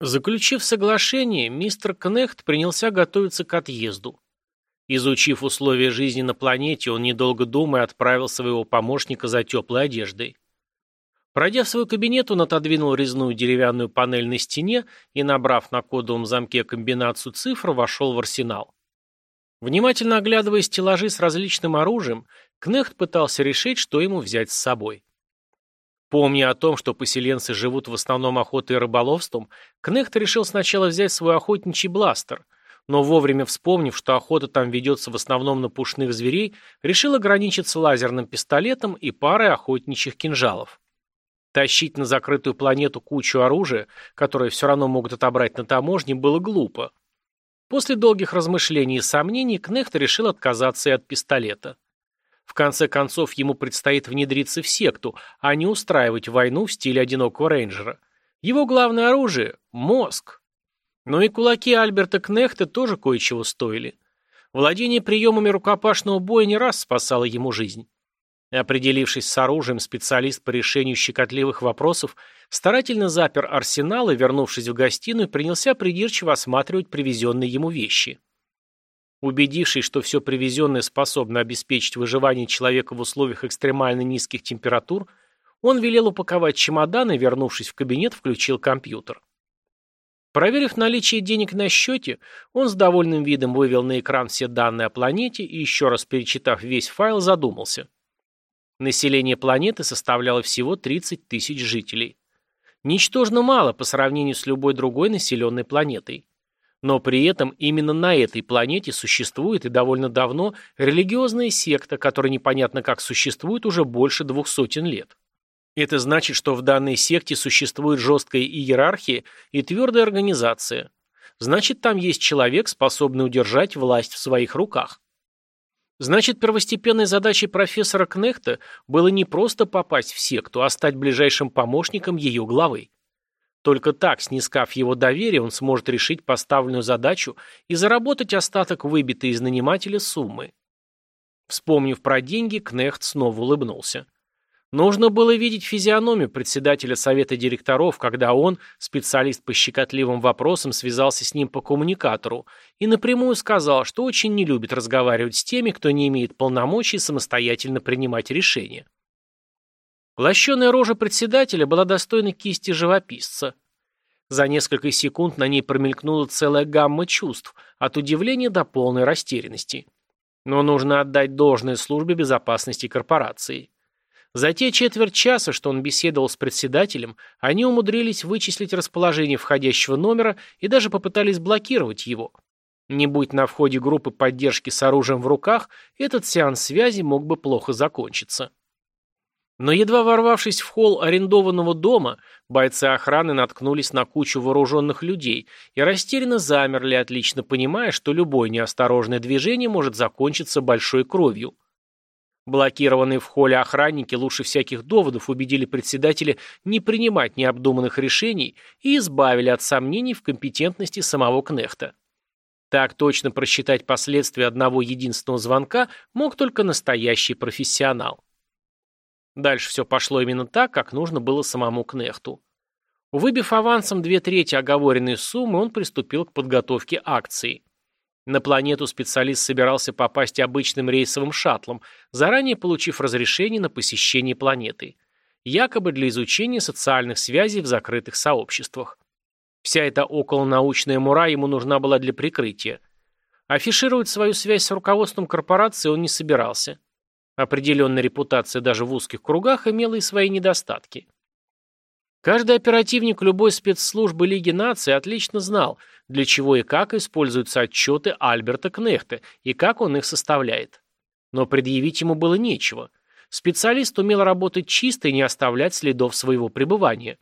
Заключив соглашение, мистер Кнехт принялся готовиться к отъезду. Изучив условия жизни на планете, он, недолго думая, отправил своего помощника за теплой одеждой. Пройдя в свой кабинет, он отодвинул резную деревянную панель на стене и, набрав на кодовом замке комбинацию цифр, вошел в арсенал. Внимательно оглядывая стеллажи с различным оружием, Кнехт пытался решить, что ему взять с собой. Помня о том, что поселенцы живут в основном охотой и рыболовством, Кнехт решил сначала взять свой охотничий бластер, но вовремя вспомнив, что охота там ведется в основном на пушных зверей, решил ограничиться лазерным пистолетом и парой охотничьих кинжалов. Тащить на закрытую планету кучу оружия, которое все равно могут отобрать на таможне, было глупо. После долгих размышлений и сомнений Кнехт решил отказаться и от пистолета. В конце концов, ему предстоит внедриться в секту, а не устраивать войну в стиле одинокого рейнджера. Его главное оружие – мозг. Но и кулаки Альберта Кнехта тоже кое-чего стоили. Владение приемами рукопашного боя не раз спасало ему жизнь. Определившись с оружием, специалист по решению щекотливых вопросов старательно запер арсенал и, вернувшись в гостиную, принялся придирчиво осматривать привезенные ему вещи. Убедившись, что все привезенное способно обеспечить выживание человека в условиях экстремально низких температур, он велел упаковать чемодан и, вернувшись в кабинет, включил компьютер. Проверив наличие денег на счете, он с довольным видом вывел на экран все данные о планете и, еще раз перечитав весь файл, задумался. Население планеты составляло всего 30 тысяч жителей. Ничтожно мало по сравнению с любой другой населенной планетой. Но при этом именно на этой планете существует и довольно давно религиозная секта, которая непонятно как существует уже больше двух сотен лет. Это значит, что в данной секте существует жесткая иерархия и твердая организация. Значит, там есть человек, способный удержать власть в своих руках. Значит, первостепенной задачей профессора Кнехта было не просто попасть в секту, а стать ближайшим помощником ее главы. Только так, снискав его доверие, он сможет решить поставленную задачу и заработать остаток выбитой из нанимателя суммы. Вспомнив про деньги, Кнехт снова улыбнулся. Нужно было видеть физиономию председателя совета директоров, когда он, специалист по щекотливым вопросам, связался с ним по коммуникатору и напрямую сказал, что очень не любит разговаривать с теми, кто не имеет полномочий самостоятельно принимать решения. Лощеная рожа председателя была достойна кисти живописца. За несколько секунд на ней промелькнула целая гамма чувств, от удивления до полной растерянности. Но нужно отдать должное службе безопасности корпорации. За те четверть часа, что он беседовал с председателем, они умудрились вычислить расположение входящего номера и даже попытались блокировать его. Не будь на входе группы поддержки с оружием в руках, этот сеанс связи мог бы плохо закончиться. Но едва ворвавшись в холл арендованного дома, бойцы охраны наткнулись на кучу вооруженных людей и растерянно замерли, отлично понимая, что любое неосторожное движение может закончиться большой кровью. Блокированные в холле охранники лучше всяких доводов убедили председателя не принимать необдуманных решений и избавили от сомнений в компетентности самого Кнехта. Так точно просчитать последствия одного единственного звонка мог только настоящий профессионал. Дальше все пошло именно так, как нужно было самому Кнехту. Выбив авансом две трети оговоренной суммы, он приступил к подготовке акции. На планету специалист собирался попасть обычным рейсовым шаттлом, заранее получив разрешение на посещение планеты. Якобы для изучения социальных связей в закрытых сообществах. Вся эта околонаучная мура ему нужна была для прикрытия. Афишировать свою связь с руководством корпорации он не собирался. Определенная репутация даже в узких кругах имела и свои недостатки. Каждый оперативник любой спецслужбы Лиги наций отлично знал, для чего и как используются отчеты Альберта Кнехта и как он их составляет. Но предъявить ему было нечего. Специалист умел работать чисто и не оставлять следов своего пребывания.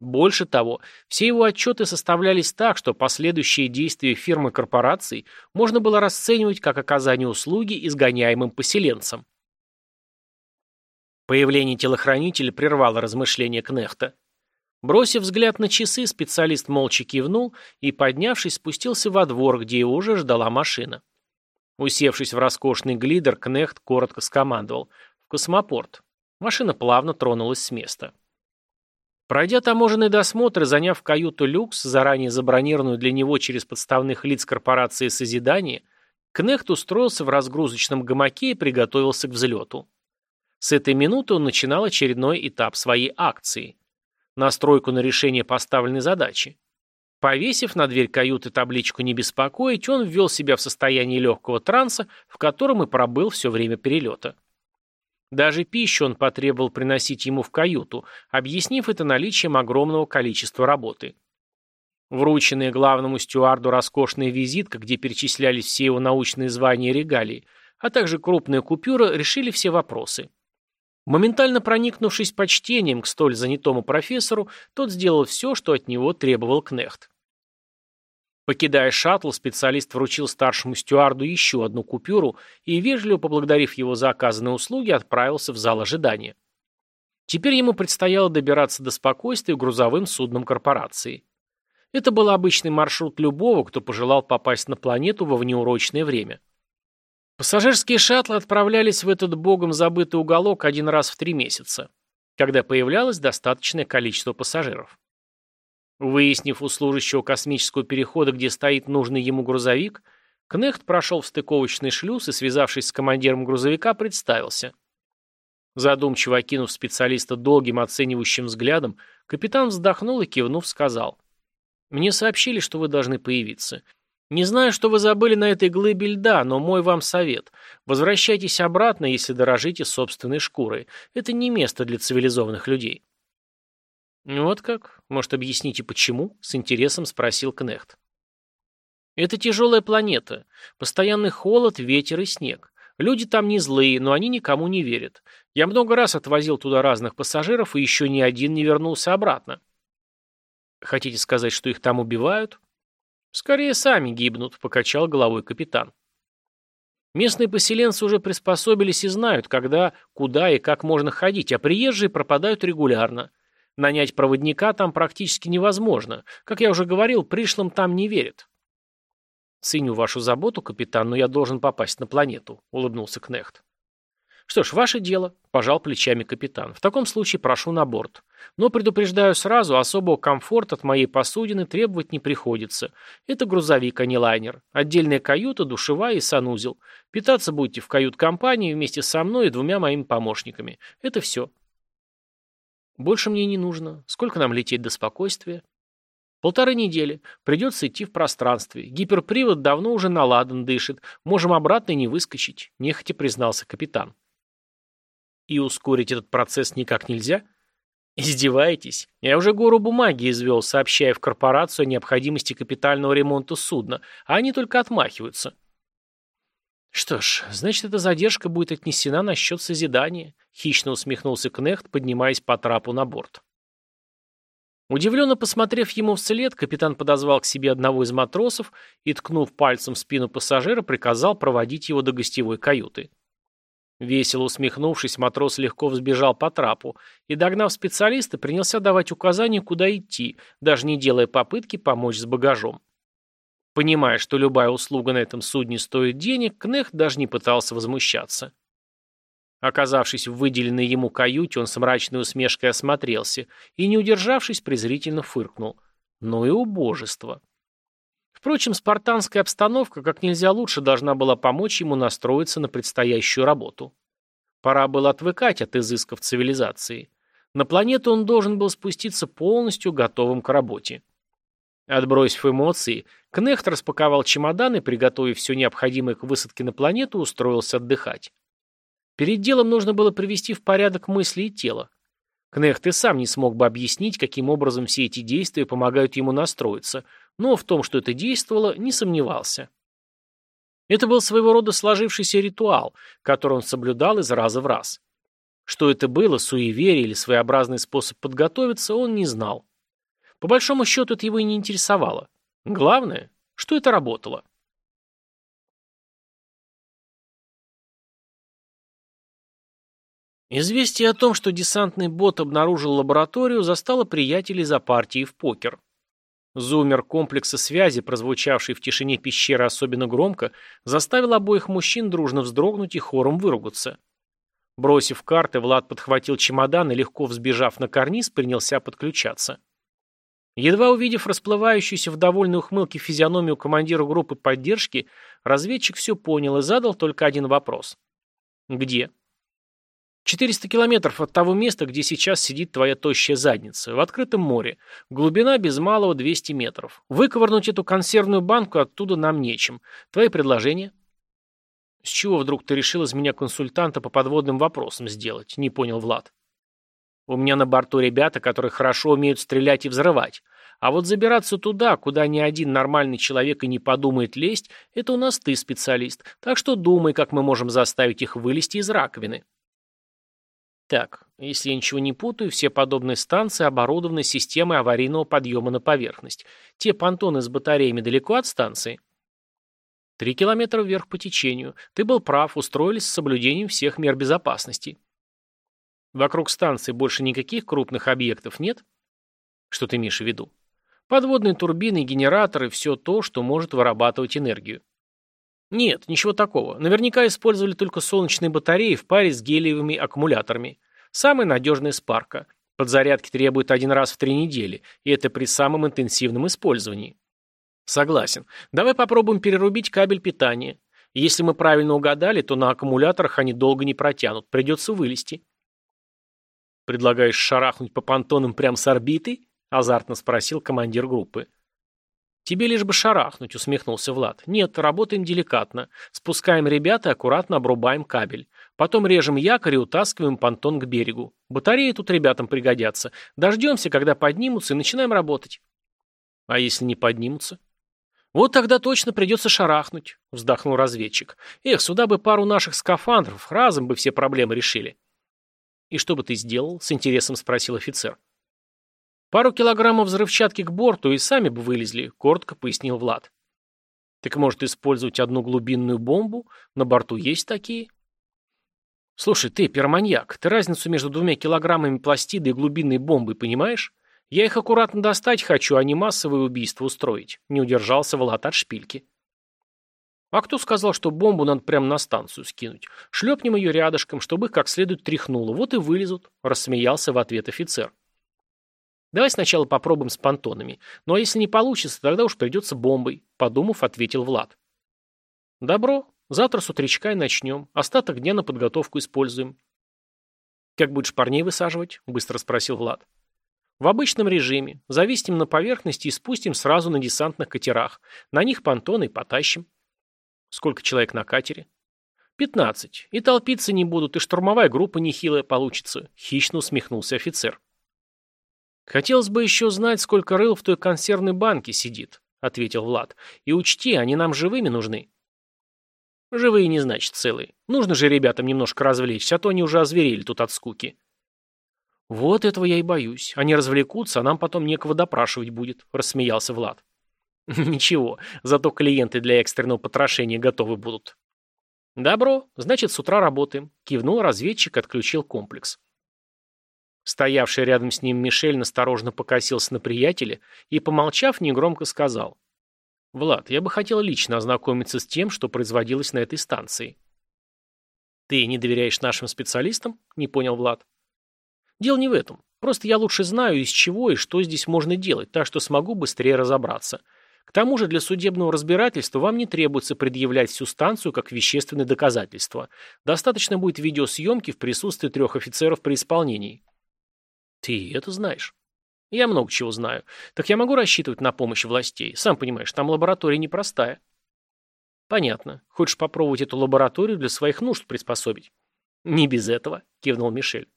Больше того, все его отчеты составлялись так, что последующие действия фирмы корпораций можно было расценивать как оказание услуги изгоняемым поселенцам. Появление телохранителя прервало размышления Кнехта. Бросив взгляд на часы, специалист молча кивнул и, поднявшись, спустился во двор, где его уже ждала машина. Усевшись в роскошный глидер, Кнехт коротко скомандовал «В космопорт». Машина плавно тронулась с места. Пройдя таможенный досмотр и заняв каюту «Люкс», заранее забронированную для него через подставных лиц корпорации «Созидание», Кнехт устроился в разгрузочном гамаке и приготовился к взлету. С этой минуты он начинал очередной этап своей акции. Настройку на решение поставленной задачи. Повесив на дверь каюты табличку «Не беспокоить», он ввел себя в состояние легкого транса, в котором и пробыл все время перелета. Даже пищу он потребовал приносить ему в каюту, объяснив это наличием огромного количества работы. Врученная главному стюарду роскошная визитка, где перечислялись все его научные звания и регалии, а также крупная купюра, решили все вопросы. Моментально проникнувшись почтением к столь занятому профессору, тот сделал все, что от него требовал Кнехт. Покидая шаттл, специалист вручил старшему стюарду еще одну купюру и, вежливо поблагодарив его за оказанные услуги, отправился в зал ожидания. Теперь ему предстояло добираться до спокойствия грузовым судном корпорации. Это был обычный маршрут любого, кто пожелал попасть на планету во внеурочное время. Пассажирские шаттлы отправлялись в этот богом забытый уголок один раз в три месяца, когда появлялось достаточное количество пассажиров. Выяснив у служащего космического перехода, где стоит нужный ему грузовик, Кнехт прошел в стыковочный шлюз и, связавшись с командиром грузовика, представился. Задумчиво окинув специалиста долгим оценивающим взглядом, капитан вздохнул и, кивнув, сказал. «Мне сообщили, что вы должны появиться. Не знаю, что вы забыли на этой глыбе льда, но мой вам совет. Возвращайтесь обратно, если дорожите собственной шкурой. Это не место для цивилизованных людей». «Вот как? Может, объясните, почему?» — с интересом спросил Кнехт. «Это тяжелая планета. Постоянный холод, ветер и снег. Люди там не злые, но они никому не верят. Я много раз отвозил туда разных пассажиров, и еще ни один не вернулся обратно». «Хотите сказать, что их там убивают?» «Скорее сами гибнут», — покачал головой капитан. Местные поселенцы уже приспособились и знают, когда, куда и как можно ходить, а приезжие пропадают регулярно. Нанять проводника там практически невозможно. Как я уже говорил, пришлым там не верят. «Ценю вашу заботу, капитан, но я должен попасть на планету», — улыбнулся Кнехт. «Что ж, ваше дело», — пожал плечами капитан. «В таком случае прошу на борт. Но предупреждаю сразу, особого комфорта от моей посудины требовать не приходится. Это грузовик, а не лайнер. Отдельная каюта, душевая и санузел. Питаться будете в кают-компании вместе со мной и двумя моими помощниками. Это все. Больше мне не нужно. Сколько нам лететь до спокойствия? Полторы недели. Придется идти в пространстве. Гиперпривод давно уже наладан дышит. Можем обратно и не выскочить, нехотя признался капитан. И ускорить этот процесс никак нельзя? Издеваетесь? Я уже гору бумаги извел, сообщая в корпорацию о необходимости капитального ремонта судна, а они только отмахиваются. «Что ж, значит, эта задержка будет отнесена на счет созидания», — хищно усмехнулся Кнехт, поднимаясь по трапу на борт. Удивленно посмотрев ему вслед, капитан подозвал к себе одного из матросов и, ткнув пальцем в спину пассажира, приказал проводить его до гостевой каюты. Весело усмехнувшись, матрос легко взбежал по трапу и, догнав специалиста, принялся давать указания, куда идти, даже не делая попытки помочь с багажом. Понимая, что любая услуга на этом судне стоит денег, Кнех даже не пытался возмущаться. Оказавшись в выделенной ему каюте, он с мрачной усмешкой осмотрелся и, не удержавшись, презрительно фыркнул. Ну и убожество. Впрочем, спартанская обстановка как нельзя лучше должна была помочь ему настроиться на предстоящую работу. Пора было отвыкать от изысков цивилизации. На планету он должен был спуститься полностью готовым к работе. Отбросив эмоции, Кнехт распаковал чемодан и, приготовив все необходимое к высадке на планету, устроился отдыхать. Перед делом нужно было привести в порядок мысли и тело. Кнехт и сам не смог бы объяснить, каким образом все эти действия помогают ему настроиться, но в том, что это действовало, не сомневался. Это был своего рода сложившийся ритуал, который он соблюдал из раза в раз. Что это было, суеверие или своеобразный способ подготовиться, он не знал. По большому счету это его и не интересовало. Главное, что это работало. Известие о том, что десантный бот обнаружил лабораторию, застало приятелей за партией в покер. Зумер комплекса связи, прозвучавший в тишине пещеры особенно громко, заставил обоих мужчин дружно вздрогнуть и хором выругаться. Бросив карты, Влад подхватил чемодан и, легко взбежав на карниз, принялся подключаться. Едва увидев расплывающуюся в довольной ухмылке физиономию командира группы поддержки, разведчик все понял и задал только один вопрос. «Где?» «400 километров от того места, где сейчас сидит твоя тощая задница, в открытом море. Глубина без малого 200 метров. Выковырнуть эту консервную банку оттуда нам нечем. Твои предложения?» «С чего вдруг ты решил из меня консультанта по подводным вопросам сделать?» — не понял Влад. У меня на борту ребята, которые хорошо умеют стрелять и взрывать. А вот забираться туда, куда ни один нормальный человек и не подумает лезть, это у нас ты специалист. Так что думай, как мы можем заставить их вылезти из раковины. Так, если я ничего не путаю, все подобные станции оборудованы системой аварийного подъема на поверхность. Те понтоны с батареями далеко от станции? Три километра вверх по течению. Ты был прав, устроились с соблюдением всех мер безопасности. Вокруг станции больше никаких крупных объектов нет? Что ты имеешь в виду? Подводные турбины, генераторы, все то, что может вырабатывать энергию. Нет, ничего такого. Наверняка использовали только солнечные батареи в паре с гелиевыми аккумуляторами. Самая надежная спарка. Подзарядки требует один раз в три недели, и это при самом интенсивном использовании. Согласен. Давай попробуем перерубить кабель питания. Если мы правильно угадали, то на аккумуляторах они долго не протянут, придется вылезти. «Предлагаешь шарахнуть по понтонам прямо с орбиты?» – азартно спросил командир группы. «Тебе лишь бы шарахнуть», – усмехнулся Влад. «Нет, работаем деликатно. Спускаем ребят и аккуратно обрубаем кабель. Потом режем якорь и утаскиваем понтон к берегу. Батареи тут ребятам пригодятся. Дождемся, когда поднимутся, и начинаем работать». «А если не поднимутся?» «Вот тогда точно придется шарахнуть», – вздохнул разведчик. «Эх, сюда бы пару наших скафандров, разом бы все проблемы решили». «И что бы ты сделал?» — с интересом спросил офицер. «Пару килограммов взрывчатки к борту и сами бы вылезли», — коротко пояснил Влад. «Так может использовать одну глубинную бомбу? На борту есть такие?» «Слушай, ты, пироманьяк, ты разницу между двумя килограммами пластиды и глубинной бомбой понимаешь? Я их аккуратно достать хочу, а не массовое убийство устроить», — не удержался Влад от шпильки. А кто сказал, что бомбу надо прямо на станцию скинуть? Шлепнем ее рядышком, чтобы их как следует тряхнуло. Вот и вылезут, рассмеялся в ответ офицер. Давай сначала попробуем с понтонами. Ну а если не получится, тогда уж придется бомбой, подумав, ответил Влад. Добро. Завтра с утречка и начнем. Остаток дня на подготовку используем. Как будешь парней высаживать? Быстро спросил Влад. В обычном режиме. Завистим на поверхности и спустим сразу на десантных катерах. На них понтоны потащим. Сколько человек на катере? Пятнадцать. И толпиться не будут, и штурмовая группа нехилая получится. Хищно усмехнулся офицер. Хотелось бы еще знать, сколько рыл в той консервной банке сидит, ответил Влад. И учти, они нам живыми нужны. Живые не значит целые. Нужно же ребятам немножко развлечься, а то они уже озверели тут от скуки. Вот этого я и боюсь. Они развлекутся, а нам потом некого допрашивать будет, рассмеялся Влад. Ничего, зато клиенты для экстренного потрошения готовы будут. Добро, значит, с утра работаем. Кивнул разведчик, отключил комплекс. Стоявший рядом с ним Мишель насторожно покосился на приятеля и, помолчав, негромко сказал. «Влад, я бы хотел лично ознакомиться с тем, что производилось на этой станции». «Ты не доверяешь нашим специалистам?» – не понял Влад. «Дело не в этом. Просто я лучше знаю, из чего и что здесь можно делать, так что смогу быстрее разобраться. К тому же для судебного разбирательства вам не требуется предъявлять всю станцию как вещественное доказательство. Достаточно будет видеосъемки в присутствии трех офицеров при исполнении. Ты это знаешь? Я много чего знаю. Так я могу рассчитывать на помощь властей. Сам понимаешь, там лаборатория непростая. Понятно. Хочешь попробовать эту лабораторию для своих нужд приспособить? Не без этого, кивнул Мишель.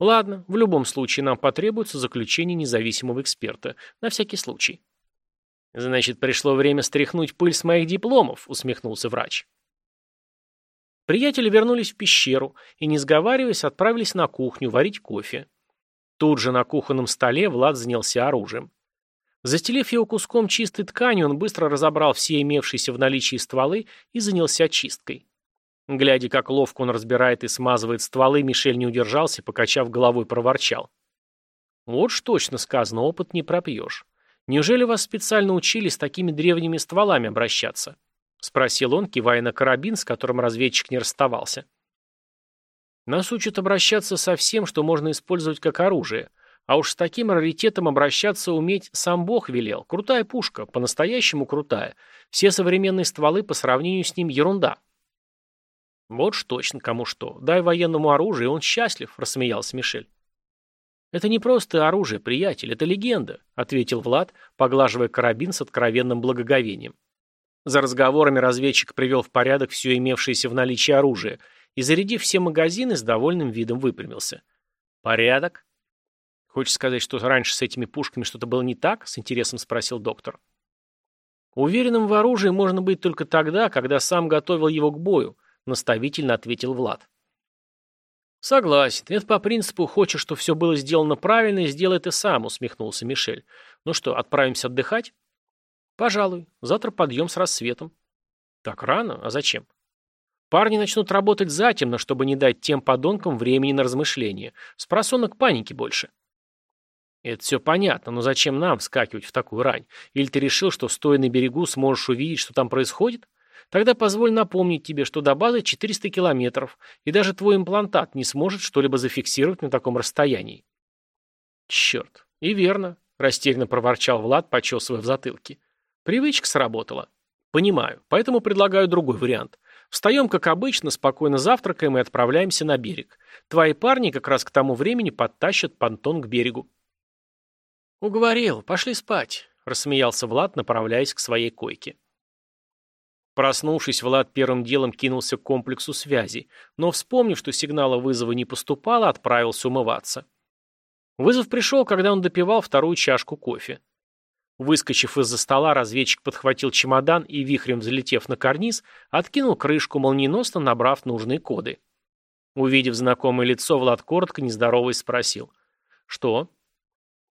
Ладно, в любом случае нам потребуется заключение независимого эксперта. На всякий случай. «Значит, пришло время стряхнуть пыль с моих дипломов», — усмехнулся врач. Приятели вернулись в пещеру и, не сговариваясь, отправились на кухню варить кофе. Тут же на кухонном столе Влад занялся оружием. Застелив его куском чистой ткани, он быстро разобрал все имевшиеся в наличии стволы и занялся чисткой. Глядя, как ловко он разбирает и смазывает стволы, Мишель не удержался, покачав головой, проворчал. «Вот ж точно сказано, опыт не пропьешь. Неужели вас специально учили с такими древними стволами обращаться?» — спросил он, кивая на карабин, с которым разведчик не расставался. Нас учат обращаться со всем, что можно использовать как оружие. А уж с таким раритетом обращаться уметь сам Бог велел. Крутая пушка, по-настоящему крутая. Все современные стволы по сравнению с ним ерунда. Вот ж точно кому что. Дай военному оружие, он счастлив, рассмеялся Мишель. Это не просто оружие, приятель, это легенда, ответил Влад, поглаживая карабин с откровенным благоговением. За разговорами разведчик привел в порядок все имевшееся в наличии оружие и, зарядив все магазины, с довольным видом выпрямился. «Порядок?» «Хочешь сказать, что раньше с этими пушками что-то было не так?» — с интересом спросил доктор. «Уверенным в оружии можно быть только тогда, когда сам готовил его к бою», — наставительно ответил Влад. «Согласен. Это по принципу «хочешь, что все было сделано правильно, сделай ты сам», — усмехнулся Мишель. «Ну что, отправимся отдыхать?» «Пожалуй. Завтра подъем с рассветом». «Так рано? А зачем?» «Парни начнут работать затемно, чтобы не дать тем подонкам времени на размышления. С просонок паники больше». «Это все понятно, но зачем нам вскакивать в такую рань? Или ты решил, что, стоя на берегу, сможешь увидеть, что там происходит? Тогда позволь напомнить тебе, что до базы 400 километров, и даже твой имплантат не сможет что-либо зафиксировать на таком расстоянии». «Черт, и верно», — растерянно проворчал Влад, почесывая в затылке. «Привычка сработала». «Понимаю, поэтому предлагаю другой вариант. Встаем, как обычно, спокойно завтракаем и отправляемся на берег. Твои парни как раз к тому времени подтащат понтон к берегу». «Уговорил, пошли спать», — рассмеялся Влад, направляясь к своей койке. Проснувшись, Влад первым делом кинулся к комплексу связи, но, вспомнив, что сигнала вызова не поступало, отправился умываться. Вызов пришел, когда он допивал вторую чашку кофе. Выскочив из-за стола, разведчик подхватил чемодан и, вихрем взлетев на карниз, откинул крышку, молниеносно набрав нужные коды. Увидев знакомое лицо, Влад коротко, нездоровый, спросил. «Что?»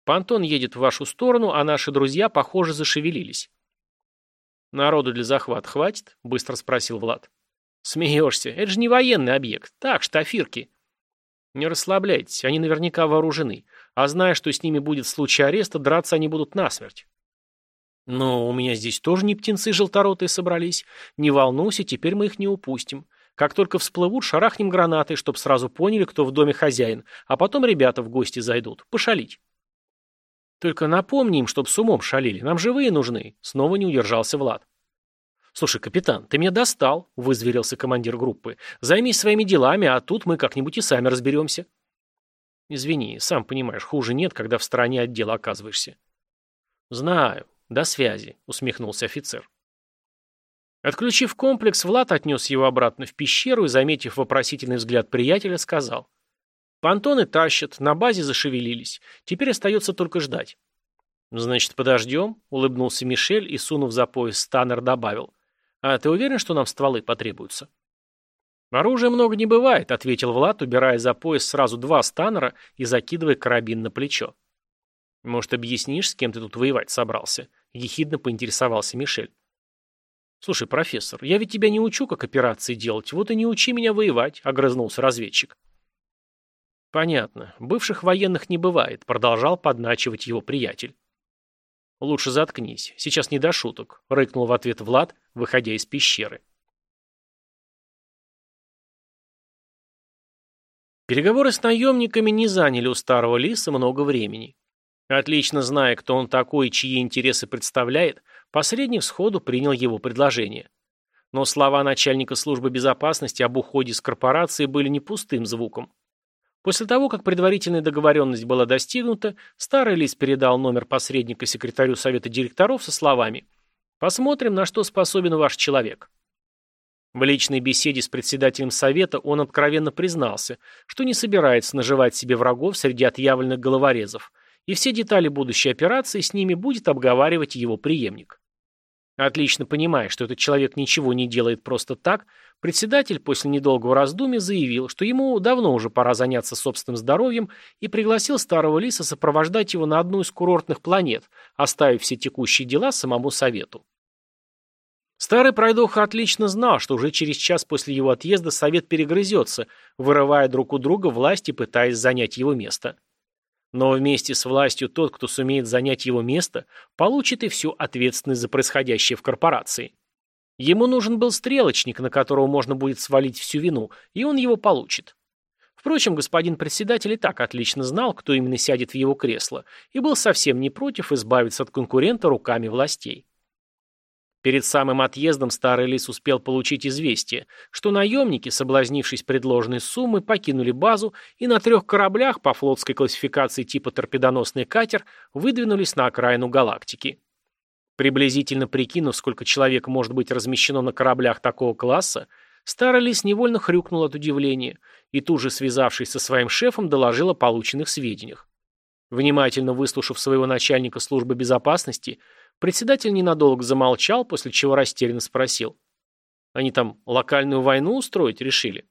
Пантон едет в вашу сторону, а наши друзья, похоже, зашевелились. «Народу для захвата хватит?» — быстро спросил Влад. «Смеешься. Это же не военный объект. Так, штафирки». «Не расслабляйтесь. Они наверняка вооружены. А зная, что с ними будет в случае ареста, драться они будут насмерть». «Но у меня здесь тоже не птенцы желторотые собрались. Не волнуйся, теперь мы их не упустим. Как только всплывут, шарахнем гранаты, чтоб сразу поняли, кто в доме хозяин, а потом ребята в гости зайдут. Пошалить». Только напомни им, чтоб с умом шалили. Нам живые нужны. Снова не удержался Влад. «Слушай, капитан, ты меня достал», — вызверился командир группы. «Займись своими делами, а тут мы как-нибудь и сами разберемся». «Извини, сам понимаешь, хуже нет, когда в стороне от дела оказываешься». «Знаю. До связи», — усмехнулся офицер. Отключив комплекс, Влад отнес его обратно в пещеру и, заметив вопросительный взгляд приятеля, сказал. Понтоны тащат, на базе зашевелились. Теперь остается только ждать. «Значит, подождем?» — улыбнулся Мишель и, сунув за пояс Станнер, добавил. «А ты уверен, что нам стволы потребуются?» «Оружия много не бывает», — ответил Влад, убирая за пояс сразу два Станнера и закидывая карабин на плечо. «Может, объяснишь, с кем ты тут воевать собрался?» — ехидно поинтересовался Мишель. «Слушай, профессор, я ведь тебя не учу, как операции делать, вот и не учи меня воевать», — огрызнулся разведчик. «Понятно. Бывших военных не бывает», — продолжал подначивать его приятель. «Лучше заткнись. Сейчас не до шуток», — рыкнул в ответ Влад, выходя из пещеры. Переговоры с наемниками не заняли у старого лиса много времени. Отлично зная, кто он такой и чьи интересы представляет, посредник сходу принял его предложение. Но слова начальника службы безопасности об уходе с корпорации были не пустым звуком. После того, как предварительная договоренность была достигнута, старый лис передал номер посредника секретарю совета директоров со словами «Посмотрим, на что способен ваш человек». В личной беседе с председателем совета он откровенно признался, что не собирается наживать себе врагов среди отъявленных головорезов, и все детали будущей операции с ними будет обговаривать его преемник. Отлично понимая, что этот человек ничего не делает просто так, председатель после недолгого раздумья заявил, что ему давно уже пора заняться собственным здоровьем и пригласил старого лиса сопровождать его на одну из курортных планет, оставив все текущие дела самому совету. Старый пройдоха отлично знал, что уже через час после его отъезда совет перегрызется, вырывая друг у друга власть и пытаясь занять его место. Но вместе с властью тот, кто сумеет занять его место, получит и всю ответственность за происходящее в корпорации. Ему нужен был стрелочник, на которого можно будет свалить всю вину, и он его получит. Впрочем, господин председатель и так отлично знал, кто именно сядет в его кресло, и был совсем не против избавиться от конкурента руками властей. Перед самым отъездом старый лис успел получить известие, что наемники, соблазнившись предложенной суммой, покинули базу и на трех кораблях по флотской классификации типа торпедоносный катер выдвинулись на окраину галактики. Приблизительно прикинув, сколько человек может быть размещено на кораблях такого класса, старый лис невольно хрюкнул от удивления и тут же, связавшись со своим шефом, доложил о полученных сведениях. Внимательно выслушав своего начальника службы безопасности, Председатель ненадолго замолчал, после чего растерянно спросил. Они там локальную войну устроить решили?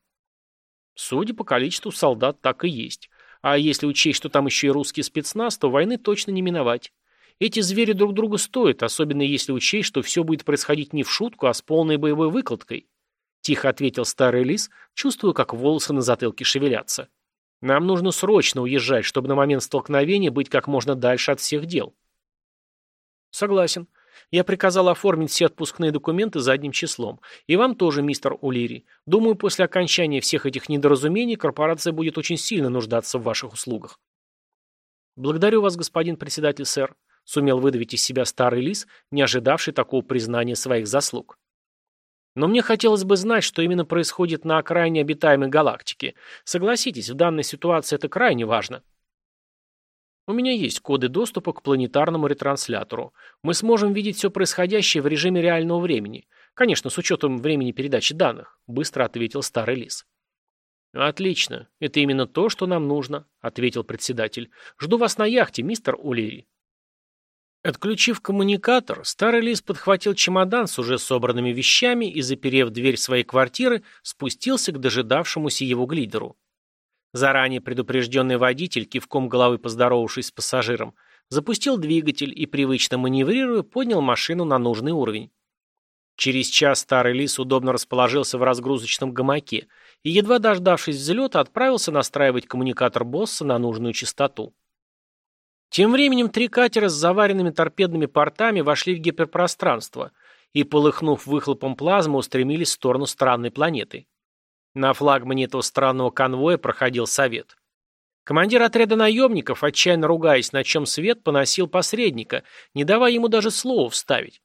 Судя по количеству солдат, так и есть. А если учесть, что там еще и русский спецназ, то войны точно не миновать. Эти звери друг друга стоят, особенно если учесть, что все будет происходить не в шутку, а с полной боевой выкладкой. Тихо ответил старый лис, чувствуя, как волосы на затылке шевелятся. Нам нужно срочно уезжать, чтобы на момент столкновения быть как можно дальше от всех дел. Согласен. Я приказал оформить все отпускные документы задним числом. И вам тоже, мистер Улири. Думаю, после окончания всех этих недоразумений корпорация будет очень сильно нуждаться в ваших услугах. Благодарю вас, господин председатель, сэр. Сумел выдавить из себя старый лис, не ожидавший такого признания своих заслуг. Но мне хотелось бы знать, что именно происходит на окраине обитаемой галактики. Согласитесь, в данной ситуации это крайне важно. У меня есть коды доступа к планетарному ретранслятору. Мы сможем видеть все происходящее в режиме реального времени. Конечно, с учетом времени передачи данных», — быстро ответил старый лис. «Отлично. Это именно то, что нам нужно», — ответил председатель. «Жду вас на яхте, мистер Улири». Отключив коммуникатор, старый лис подхватил чемодан с уже собранными вещами и, заперев дверь своей квартиры, спустился к дожидавшемуся его глидеру. Заранее предупрежденный водитель, кивком головы поздоровавшись с пассажиром, запустил двигатель и, привычно маневрируя, поднял машину на нужный уровень. Через час старый лис удобно расположился в разгрузочном гамаке и, едва дождавшись взлета, отправился настраивать коммуникатор босса на нужную частоту. Тем временем три катера с заваренными торпедными портами вошли в гиперпространство и, полыхнув выхлопом плазмы, устремились в сторону странной планеты. На флагмане этого странного конвоя проходил совет. Командир отряда наемников, отчаянно ругаясь, на чем свет, поносил посредника, не давая ему даже слова вставить.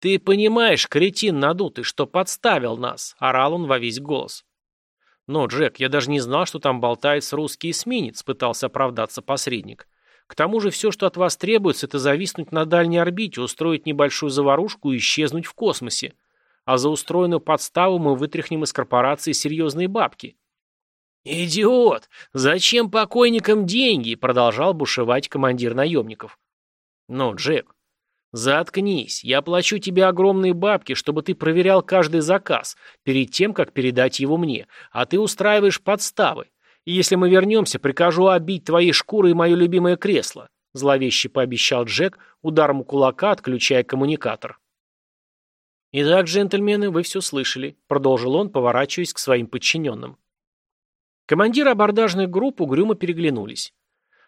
«Ты понимаешь, кретин надутый, что подставил нас», — орал он во весь голос. «Но, Джек, я даже не знал, что там болтается русский эсминец», — пытался оправдаться посредник. «К тому же все, что от вас требуется, это зависнуть на дальней орбите, устроить небольшую заварушку и исчезнуть в космосе а за устроенную подставу мы вытряхнем из корпорации серьезные бабки. «Идиот! Зачем покойникам деньги?» — продолжал бушевать командир наемников. «Но, Джек, заткнись. Я плачу тебе огромные бабки, чтобы ты проверял каждый заказ перед тем, как передать его мне, а ты устраиваешь подставы. И если мы вернемся, прикажу обить твои шкуры и мое любимое кресло», — зловеще пообещал Джек, ударом кулака отключая коммуникатор. «Итак, джентльмены, вы все слышали», — продолжил он, поворачиваясь к своим подчиненным. Командиры абордажной группы угрюмо переглянулись.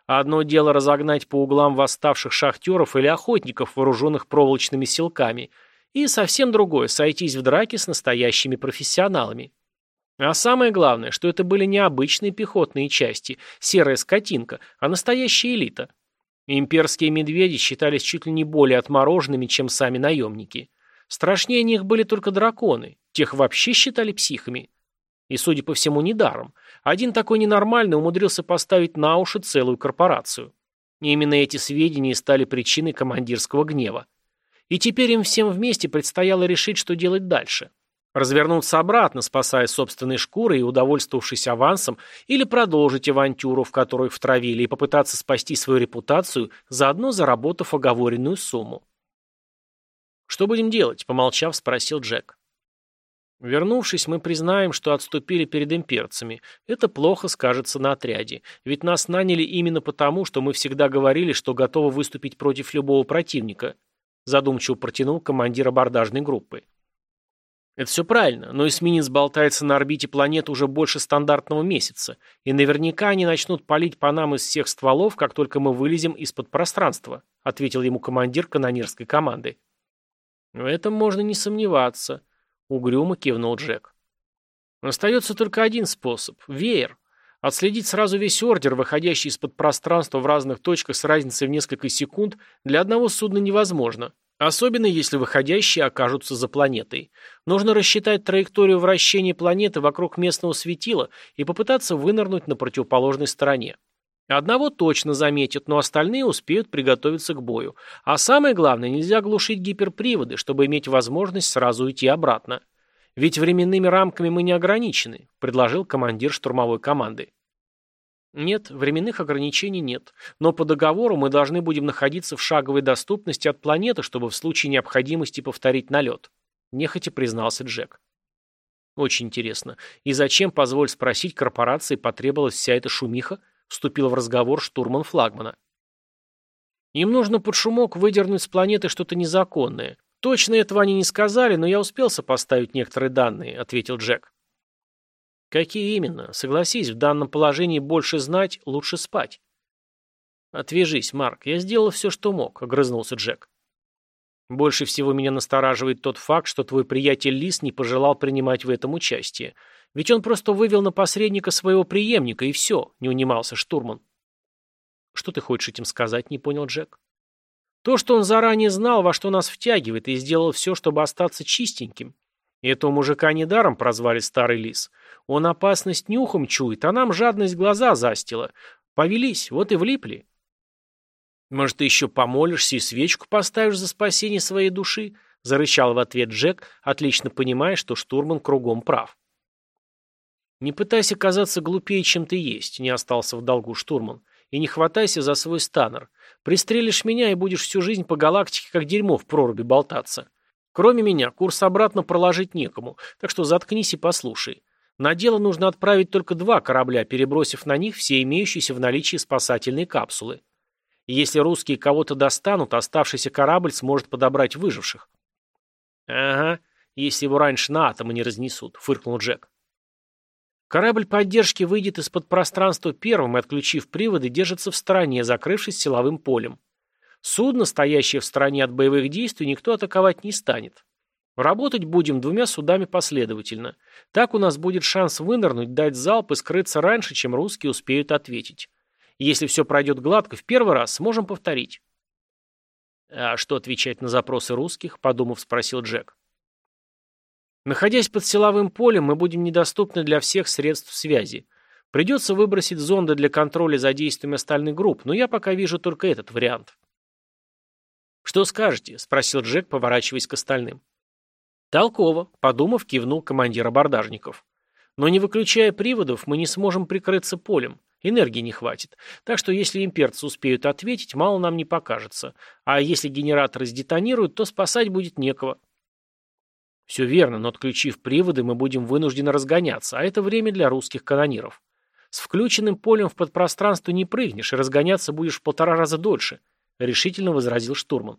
Одно дело разогнать по углам восставших шахтеров или охотников, вооруженных проволочными силками, и совсем другое — сойтись в драке с настоящими профессионалами. А самое главное, что это были не обычные пехотные части, серая скотинка, а настоящая элита. Имперские медведи считались чуть ли не более отмороженными, чем сами наемники. Страшнее них были только драконы. Тех вообще считали психами. И, судя по всему, недаром. Один такой ненормальный умудрился поставить на уши целую корпорацию. И именно эти сведения стали причиной командирского гнева. И теперь им всем вместе предстояло решить, что делать дальше. Развернуться обратно, спасая собственные шкуры и удовольствовавшись авансом, или продолжить авантюру, в которую втравили, и попытаться спасти свою репутацию, заодно заработав оговоренную сумму. «Что будем делать?» – помолчав, спросил Джек. Вернувшись, мы признаем, что отступили перед имперцами. Это плохо скажется на отряде. Ведь нас наняли именно потому, что мы всегда говорили, что готовы выступить против любого противника. Задумчиво протянул командир абордажной группы. Это все правильно, но эсминец болтается на орбите планеты уже больше стандартного месяца, и наверняка они начнут палить по нам из всех стволов, как только мы вылезем из-под пространства, ответил ему командир канонерской команды. В этом можно не сомневаться, угрюмо кивнул Джек. Остается только один способ – веер. Отследить сразу весь ордер, выходящий из-под пространства в разных точках с разницей в несколько секунд, для одного судна невозможно. Особенно, если выходящие окажутся за планетой. Нужно рассчитать траекторию вращения планеты вокруг местного светила и попытаться вынырнуть на противоположной стороне. Одного точно заметят, но остальные успеют приготовиться к бою. А самое главное, нельзя глушить гиперприводы, чтобы иметь возможность сразу уйти обратно. Ведь временными рамками мы не ограничены, предложил командир штурмовой команды. Нет, временных ограничений нет. Но по договору мы должны будем находиться в шаговой доступности от планеты, чтобы в случае необходимости повторить налет. Нехотя признался Джек. Очень интересно. И зачем, позволь спросить, корпорации потребовалась вся эта шумиха? Вступил в разговор штурман флагмана. Им нужно под шумок выдернуть с планеты что-то незаконное. Точно этого они не сказали, но я успел сопоставить некоторые данные, ответил Джек. Какие именно? Согласись, в данном положении больше знать, лучше спать. Отвяжись, Марк, я сделал все, что мог, огрызнулся Джек. Больше всего меня настораживает тот факт, что твой приятель Лис не пожелал принимать в этом участие. Ведь он просто вывел на посредника своего преемника, и все, не унимался штурман. Что ты хочешь этим сказать, не понял Джек. То, что он заранее знал, во что нас втягивает, и сделал все, чтобы остаться чистеньким. Этого мужика недаром прозвали Старый Лис. Он опасность нюхом чует, а нам жадность глаза застила. Повелись, вот и влипли. Может, ты еще помолишься и свечку поставишь за спасение своей души? Зарычал в ответ Джек, отлично понимая, что штурман кругом прав. Не пытайся казаться глупее, чем ты есть, не остался в долгу штурман. И не хватайся за свой станер. Пристрелишь меня и будешь всю жизнь по галактике как дерьмо в проруби болтаться. Кроме меня, курс обратно проложить некому, так что заткнись и послушай. На дело нужно отправить только два корабля, перебросив на них все имеющиеся в наличии спасательные капсулы. Если русские кого-то достанут, оставшийся корабль сможет подобрать выживших. «Ага, если его раньше на атомы не разнесут», — фыркнул Джек. Корабль поддержки выйдет из-под пространства первым и, отключив приводы, держится в стороне, закрывшись силовым полем. Судно, стоящее в стороне от боевых действий, никто атаковать не станет. Работать будем двумя судами последовательно. Так у нас будет шанс вынырнуть, дать залп и скрыться раньше, чем русские успеют ответить. Если все пройдет гладко в первый раз, сможем повторить. «А что отвечать на запросы русских?» – подумав, спросил Джек. Находясь под силовым полем, мы будем недоступны для всех средств связи. Придется выбросить зонды для контроля за действиями остальных групп, но я пока вижу только этот вариант. «Что скажете?» – спросил Джек, поворачиваясь к остальным. «Толково», – подумав, кивнул командир абордажников. «Но не выключая приводов, мы не сможем прикрыться полем. Энергии не хватит. Так что если имперцы успеют ответить, мало нам не покажется. А если генераторы сдетонируют, то спасать будет некого». «Все верно, но отключив приводы, мы будем вынуждены разгоняться, а это время для русских канониров. С включенным полем в подпространство не прыгнешь, и разгоняться будешь в полтора раза дольше», — решительно возразил штурман.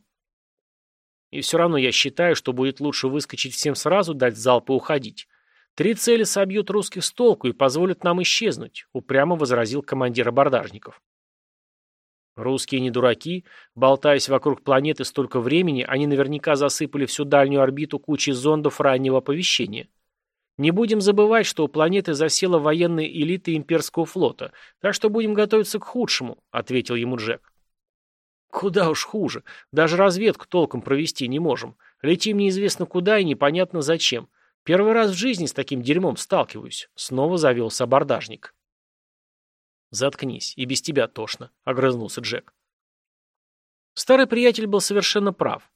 И все равно я считаю, что будет лучше выскочить всем сразу, дать залп и уходить. Три цели собьют русских с толку и позволят нам исчезнуть, упрямо возразил командир абордажников. Русские не дураки, болтаясь вокруг планеты столько времени, они наверняка засыпали всю дальнюю орбиту кучей зондов раннего оповещения. Не будем забывать, что у планеты засела военная элита имперского флота, так что будем готовиться к худшему, ответил ему Джек. Куда уж хуже. Даже разведку толком провести не можем. Летим неизвестно куда и непонятно зачем. Первый раз в жизни с таким дерьмом сталкиваюсь. Снова завелся абордажник. Заткнись, и без тебя тошно, огрызнулся Джек. Старый приятель был совершенно прав.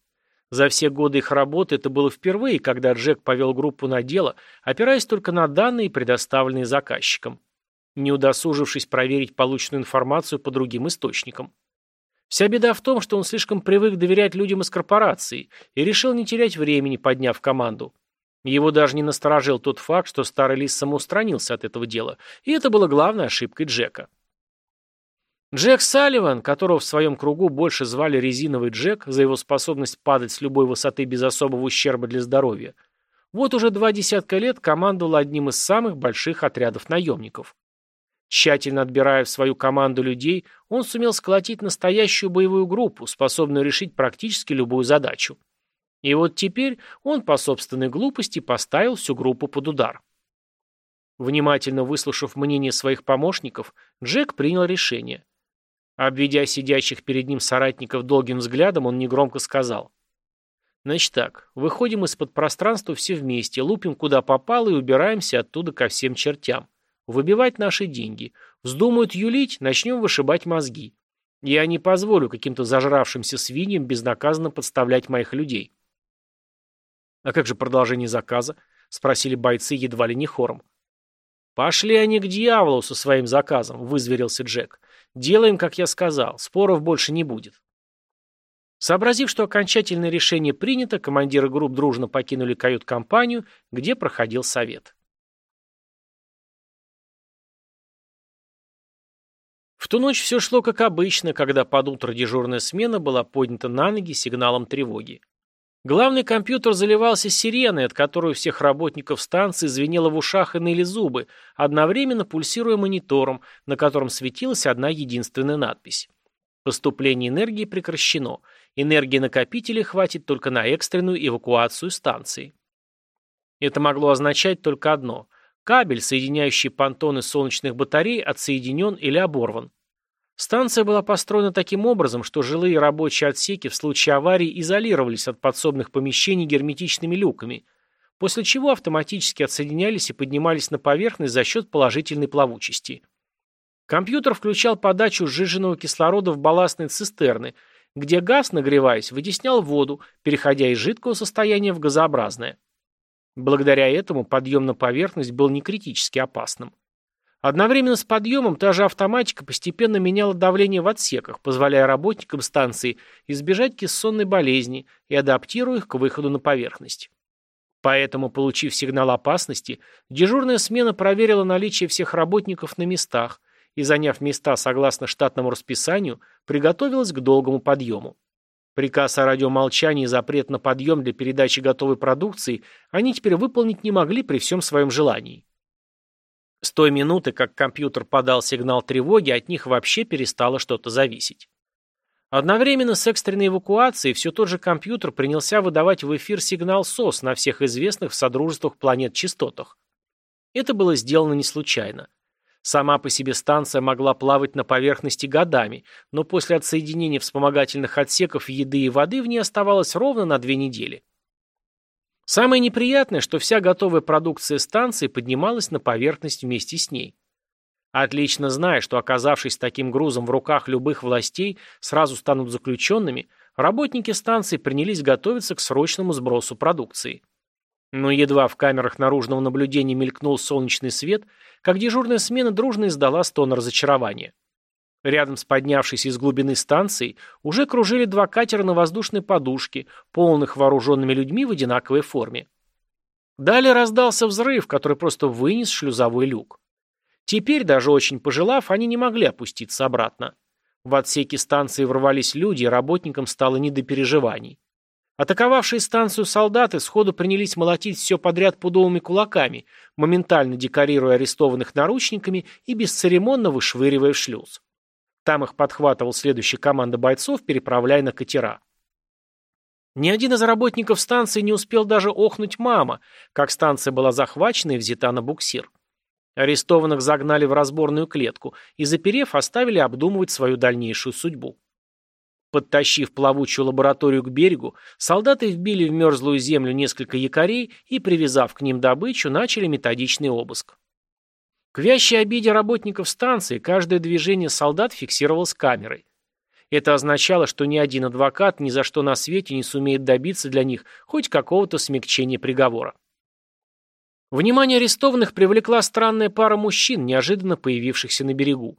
За все годы их работы это было впервые, когда Джек повел группу на дело, опираясь только на данные, предоставленные заказчиком, не удосужившись проверить полученную информацию по другим источникам. Вся беда в том, что он слишком привык доверять людям из корпорации и решил не терять времени, подняв команду. Его даже не насторожил тот факт, что старый лис самоустранился от этого дела, и это было главной ошибкой Джека. Джек Салливан, которого в своем кругу больше звали резиновый Джек за его способность падать с любой высоты без особого ущерба для здоровья, вот уже два десятка лет командовал одним из самых больших отрядов наемников. Тщательно отбирая в свою команду людей, он сумел сколотить настоящую боевую группу, способную решить практически любую задачу. И вот теперь он по собственной глупости поставил всю группу под удар. Внимательно выслушав мнение своих помощников, Джек принял решение. Обведя сидящих перед ним соратников долгим взглядом, он негромко сказал. «Значит так, выходим из-под пространства все вместе, лупим куда попало и убираемся оттуда ко всем чертям. Выбивать наши деньги. Вздумают юлить, начнем вышибать мозги. Я не позволю каким-то зажравшимся свиньям безнаказанно подставлять моих людей». «А как же продолжение заказа?» — спросили бойцы едва ли не хором. «Пошли они к дьяволу со своим заказом», — вызверился Джек. «Делаем, как я сказал. Споров больше не будет». Сообразив, что окончательное решение принято, командиры групп дружно покинули кают-компанию, где проходил совет. В ту ночь все шло как обычно, когда под утро дежурная смена была поднята на ноги сигналом тревоги. Главный компьютер заливался сиреной, от которой у всех работников станции звенело в ушах и ныли зубы, одновременно пульсируя монитором, на котором светилась одна единственная надпись. Поступление энергии прекращено. Энергии накопителя хватит только на экстренную эвакуацию станции. Это могло означать только одно. Кабель, соединяющий понтоны солнечных батарей, отсоединен или оборван. Станция была построена таким образом, что жилые рабочие отсеки в случае аварии изолировались от подсобных помещений герметичными люками, после чего автоматически отсоединялись и поднимались на поверхность за счет положительной плавучести. Компьютер включал подачу сжиженного кислорода в балластные цистерны, где газ, нагреваясь, вытеснял воду, переходя из жидкого состояния в газообразное. Благодаря этому подъем на поверхность был не критически опасным. Одновременно с подъемом та же автоматика постепенно меняла давление в отсеках, позволяя работникам станции избежать кессонной болезни и адаптируя их к выходу на поверхность. Поэтому, получив сигнал опасности, дежурная смена проверила наличие всех работников на местах и, заняв места согласно штатному расписанию, приготовилась к долгому подъему. Приказ о радиомолчании и запрет на подъем для передачи готовой продукции они теперь выполнить не могли при всем своем желании. С той минуты, как компьютер подал сигнал тревоги, от них вообще перестало что-то зависеть. Одновременно с экстренной эвакуацией все тот же компьютер принялся выдавать в эфир сигнал СОС на всех известных в Содружествах планет частотах. Это было сделано не случайно. Сама по себе станция могла плавать на поверхности годами, но после отсоединения вспомогательных отсеков еды и воды в ней оставалось ровно на две недели. Самое неприятное, что вся готовая продукция станции поднималась на поверхность вместе с ней. Отлично зная, что оказавшись таким грузом в руках любых властей, сразу станут заключенными, работники станции принялись готовиться к срочному сбросу продукции. Но едва в камерах наружного наблюдения мелькнул солнечный свет, как дежурная смена дружно издала стон разочарования. Рядом с поднявшейся из глубины станцией уже кружили два катера на воздушной подушке, полных вооруженными людьми в одинаковой форме. Далее раздался взрыв, который просто вынес шлюзовой люк. Теперь, даже очень пожелав, они не могли опуститься обратно. В отсеке станции ворвались люди, и работникам стало не до переживаний. Атаковавшие станцию солдаты сходу принялись молотить все подряд пудовыми кулаками, моментально декорируя арестованных наручниками и бесцеремонно вышвыривая в шлюз. Там их подхватывал следующая команда бойцов, переправляя на катера. Ни один из работников станции не успел даже охнуть мама, как станция была захвачена и взята на буксир. Арестованных загнали в разборную клетку и, заперев, оставили обдумывать свою дальнейшую судьбу. Подтащив плавучую лабораторию к берегу, солдаты вбили в мерзлую землю несколько якорей и, привязав к ним добычу, начали методичный обыск. К вящей обиде работников станции каждое движение солдат фиксировалось камерой. Это означало, что ни один адвокат ни за что на свете не сумеет добиться для них хоть какого-то смягчения приговора. Внимание арестованных привлекла странная пара мужчин, неожиданно появившихся на берегу.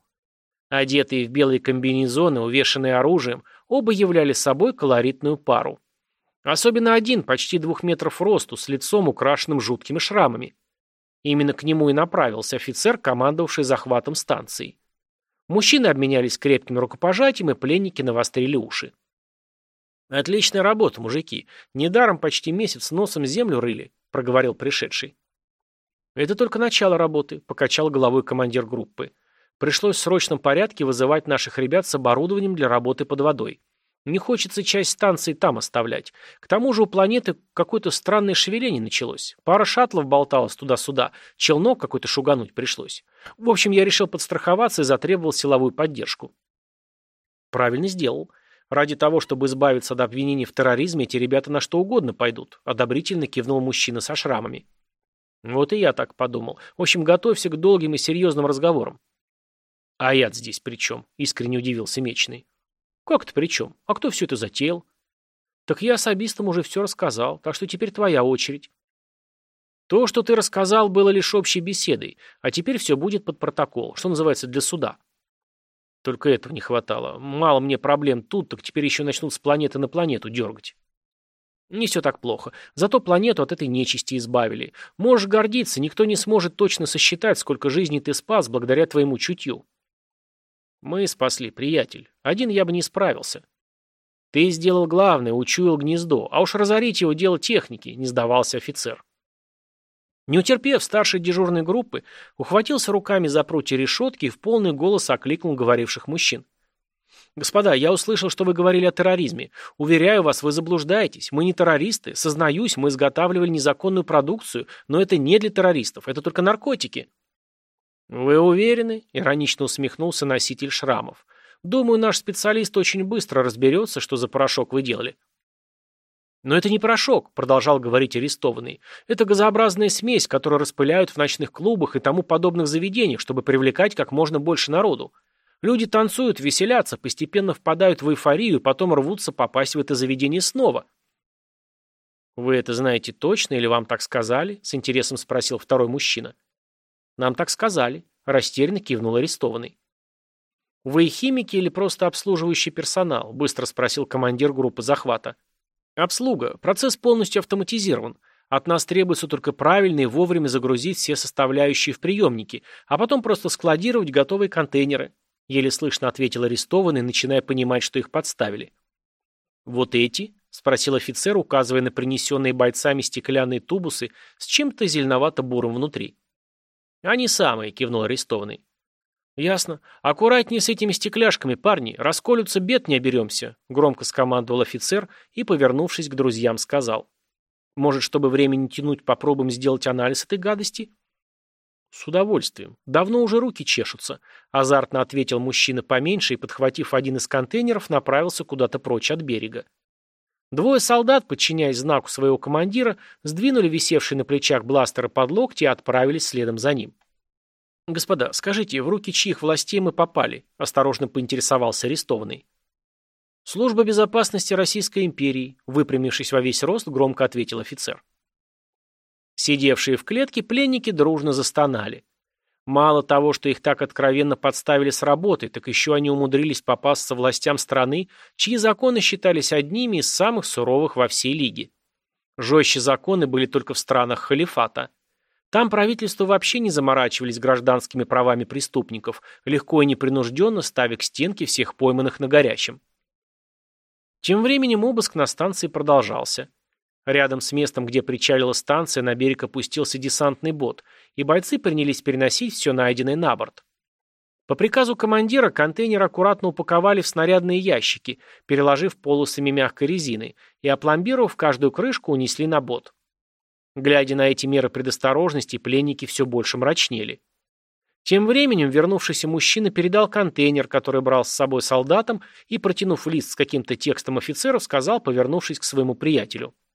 Одетые в белые комбинезоны, увешанные оружием, оба являли собой колоритную пару. Особенно один, почти двух метров росту, с лицом, украшенным жуткими шрамами. Именно к нему и направился офицер, командовавший захватом станции. Мужчины обменялись крепким рукопожатием, и пленники навострили уши. «Отличная работа, мужики. Недаром почти месяц носом землю рыли», — проговорил пришедший. «Это только начало работы», — покачал головой командир группы. «Пришлось в срочном порядке вызывать наших ребят с оборудованием для работы под водой. Не хочется часть станции там оставлять. К тому же у планеты какое-то странное шевеление началось. Пара шаттлов болталась туда-сюда, челнок какой-то шугануть пришлось. В общем, я решил подстраховаться и затребовал силовую поддержку. Правильно сделал. Ради того, чтобы избавиться от обвинений в терроризме, эти ребята на что угодно пойдут, одобрительно кивнул мужчина со шрамами. Вот и я так подумал. В общем, готовься к долгим и серьезным разговорам. А я здесь при чем? Искренне удивился Мечный. «Как это при чем? А кто все это затеял?» «Так я особистам уже все рассказал, так что теперь твоя очередь». «То, что ты рассказал, было лишь общей беседой, а теперь все будет под протокол, что называется, для суда». Только этого не хватало. Мало мне проблем тут, так теперь еще начнут с планеты на планету дергать. Не все так плохо. Зато планету от этой нечисти избавили. Можешь гордиться, никто не сможет точно сосчитать, сколько жизней ты спас благодаря твоему чутью. Мы спасли, приятель. Один я бы не справился. Ты сделал главное, учуял гнездо, а уж разорить его дело техники, не сдавался офицер. Не утерпев, старший дежурной группы ухватился руками за прутья решетки и в полный голос окликнул говоривших мужчин. «Господа, я услышал, что вы говорили о терроризме. Уверяю вас, вы заблуждаетесь. Мы не террористы. Сознаюсь, мы изготавливали незаконную продукцию, но это не для террористов, это только наркотики». «Вы уверены?» – иронично усмехнулся носитель шрамов. «Думаю, наш специалист очень быстро разберется, что за порошок вы делали». «Но это не порошок», – продолжал говорить арестованный. «Это газообразная смесь, которую распыляют в ночных клубах и тому подобных заведениях, чтобы привлекать как можно больше народу. Люди танцуют, веселятся, постепенно впадают в эйфорию, потом рвутся попасть в это заведение снова». «Вы это знаете точно или вам так сказали?» – с интересом спросил второй мужчина. «Нам так сказали», – растерянно кивнул арестованный. «Вы химики или просто обслуживающий персонал?» – быстро спросил командир группы захвата. «Обслуга. Процесс полностью автоматизирован. От нас требуется только правильно и вовремя загрузить все составляющие в приемники, а потом просто складировать готовые контейнеры», – еле слышно ответил арестованный, начиная понимать, что их подставили. «Вот эти?» – спросил офицер, указывая на принесенные бойцами стеклянные тубусы с чем-то зеленовато-бурым внутри. «Они самые», — кивнул арестованный. «Ясно. Аккуратнее с этими стекляшками, парни. Расколются, бед не оберемся», — громко скомандовал офицер и, повернувшись к друзьям, сказал. «Может, чтобы время не тянуть, попробуем сделать анализ этой гадости?» «С удовольствием. Давно уже руки чешутся», — азартно ответил мужчина поменьше и, подхватив один из контейнеров, направился куда-то прочь от берега. Двое солдат, подчиняясь знаку своего командира, сдвинули висевшие на плечах бластеры под локти и отправились следом за ним. «Господа, скажите, в руки чьих властей мы попали?» – осторожно поинтересовался арестованный. «Служба безопасности Российской империи», – выпрямившись во весь рост, громко ответил офицер. Сидевшие в клетке пленники дружно застонали. Мало того, что их так откровенно подставили с работы, так еще они умудрились попасться властям страны, чьи законы считались одними из самых суровых во всей лиге. Жестче законы были только в странах халифата. Там правительство вообще не заморачивались гражданскими правами преступников, легко и непринужденно ставя к стенке всех пойманных на горячем. Тем временем обыск на станции продолжался. Рядом с местом, где причалила станция, на берег опустился десантный бот, и бойцы принялись переносить все найденное на борт. По приказу командира контейнер аккуратно упаковали в снарядные ящики, переложив полосами мягкой резины, и, опломбировав каждую крышку, унесли на бот. Глядя на эти меры предосторожности, пленники все больше мрачнели. Тем временем вернувшийся мужчина передал контейнер, который брал с собой солдатам, и, протянув лист с каким-то текстом офицеров, сказал, повернувшись к своему приятелю –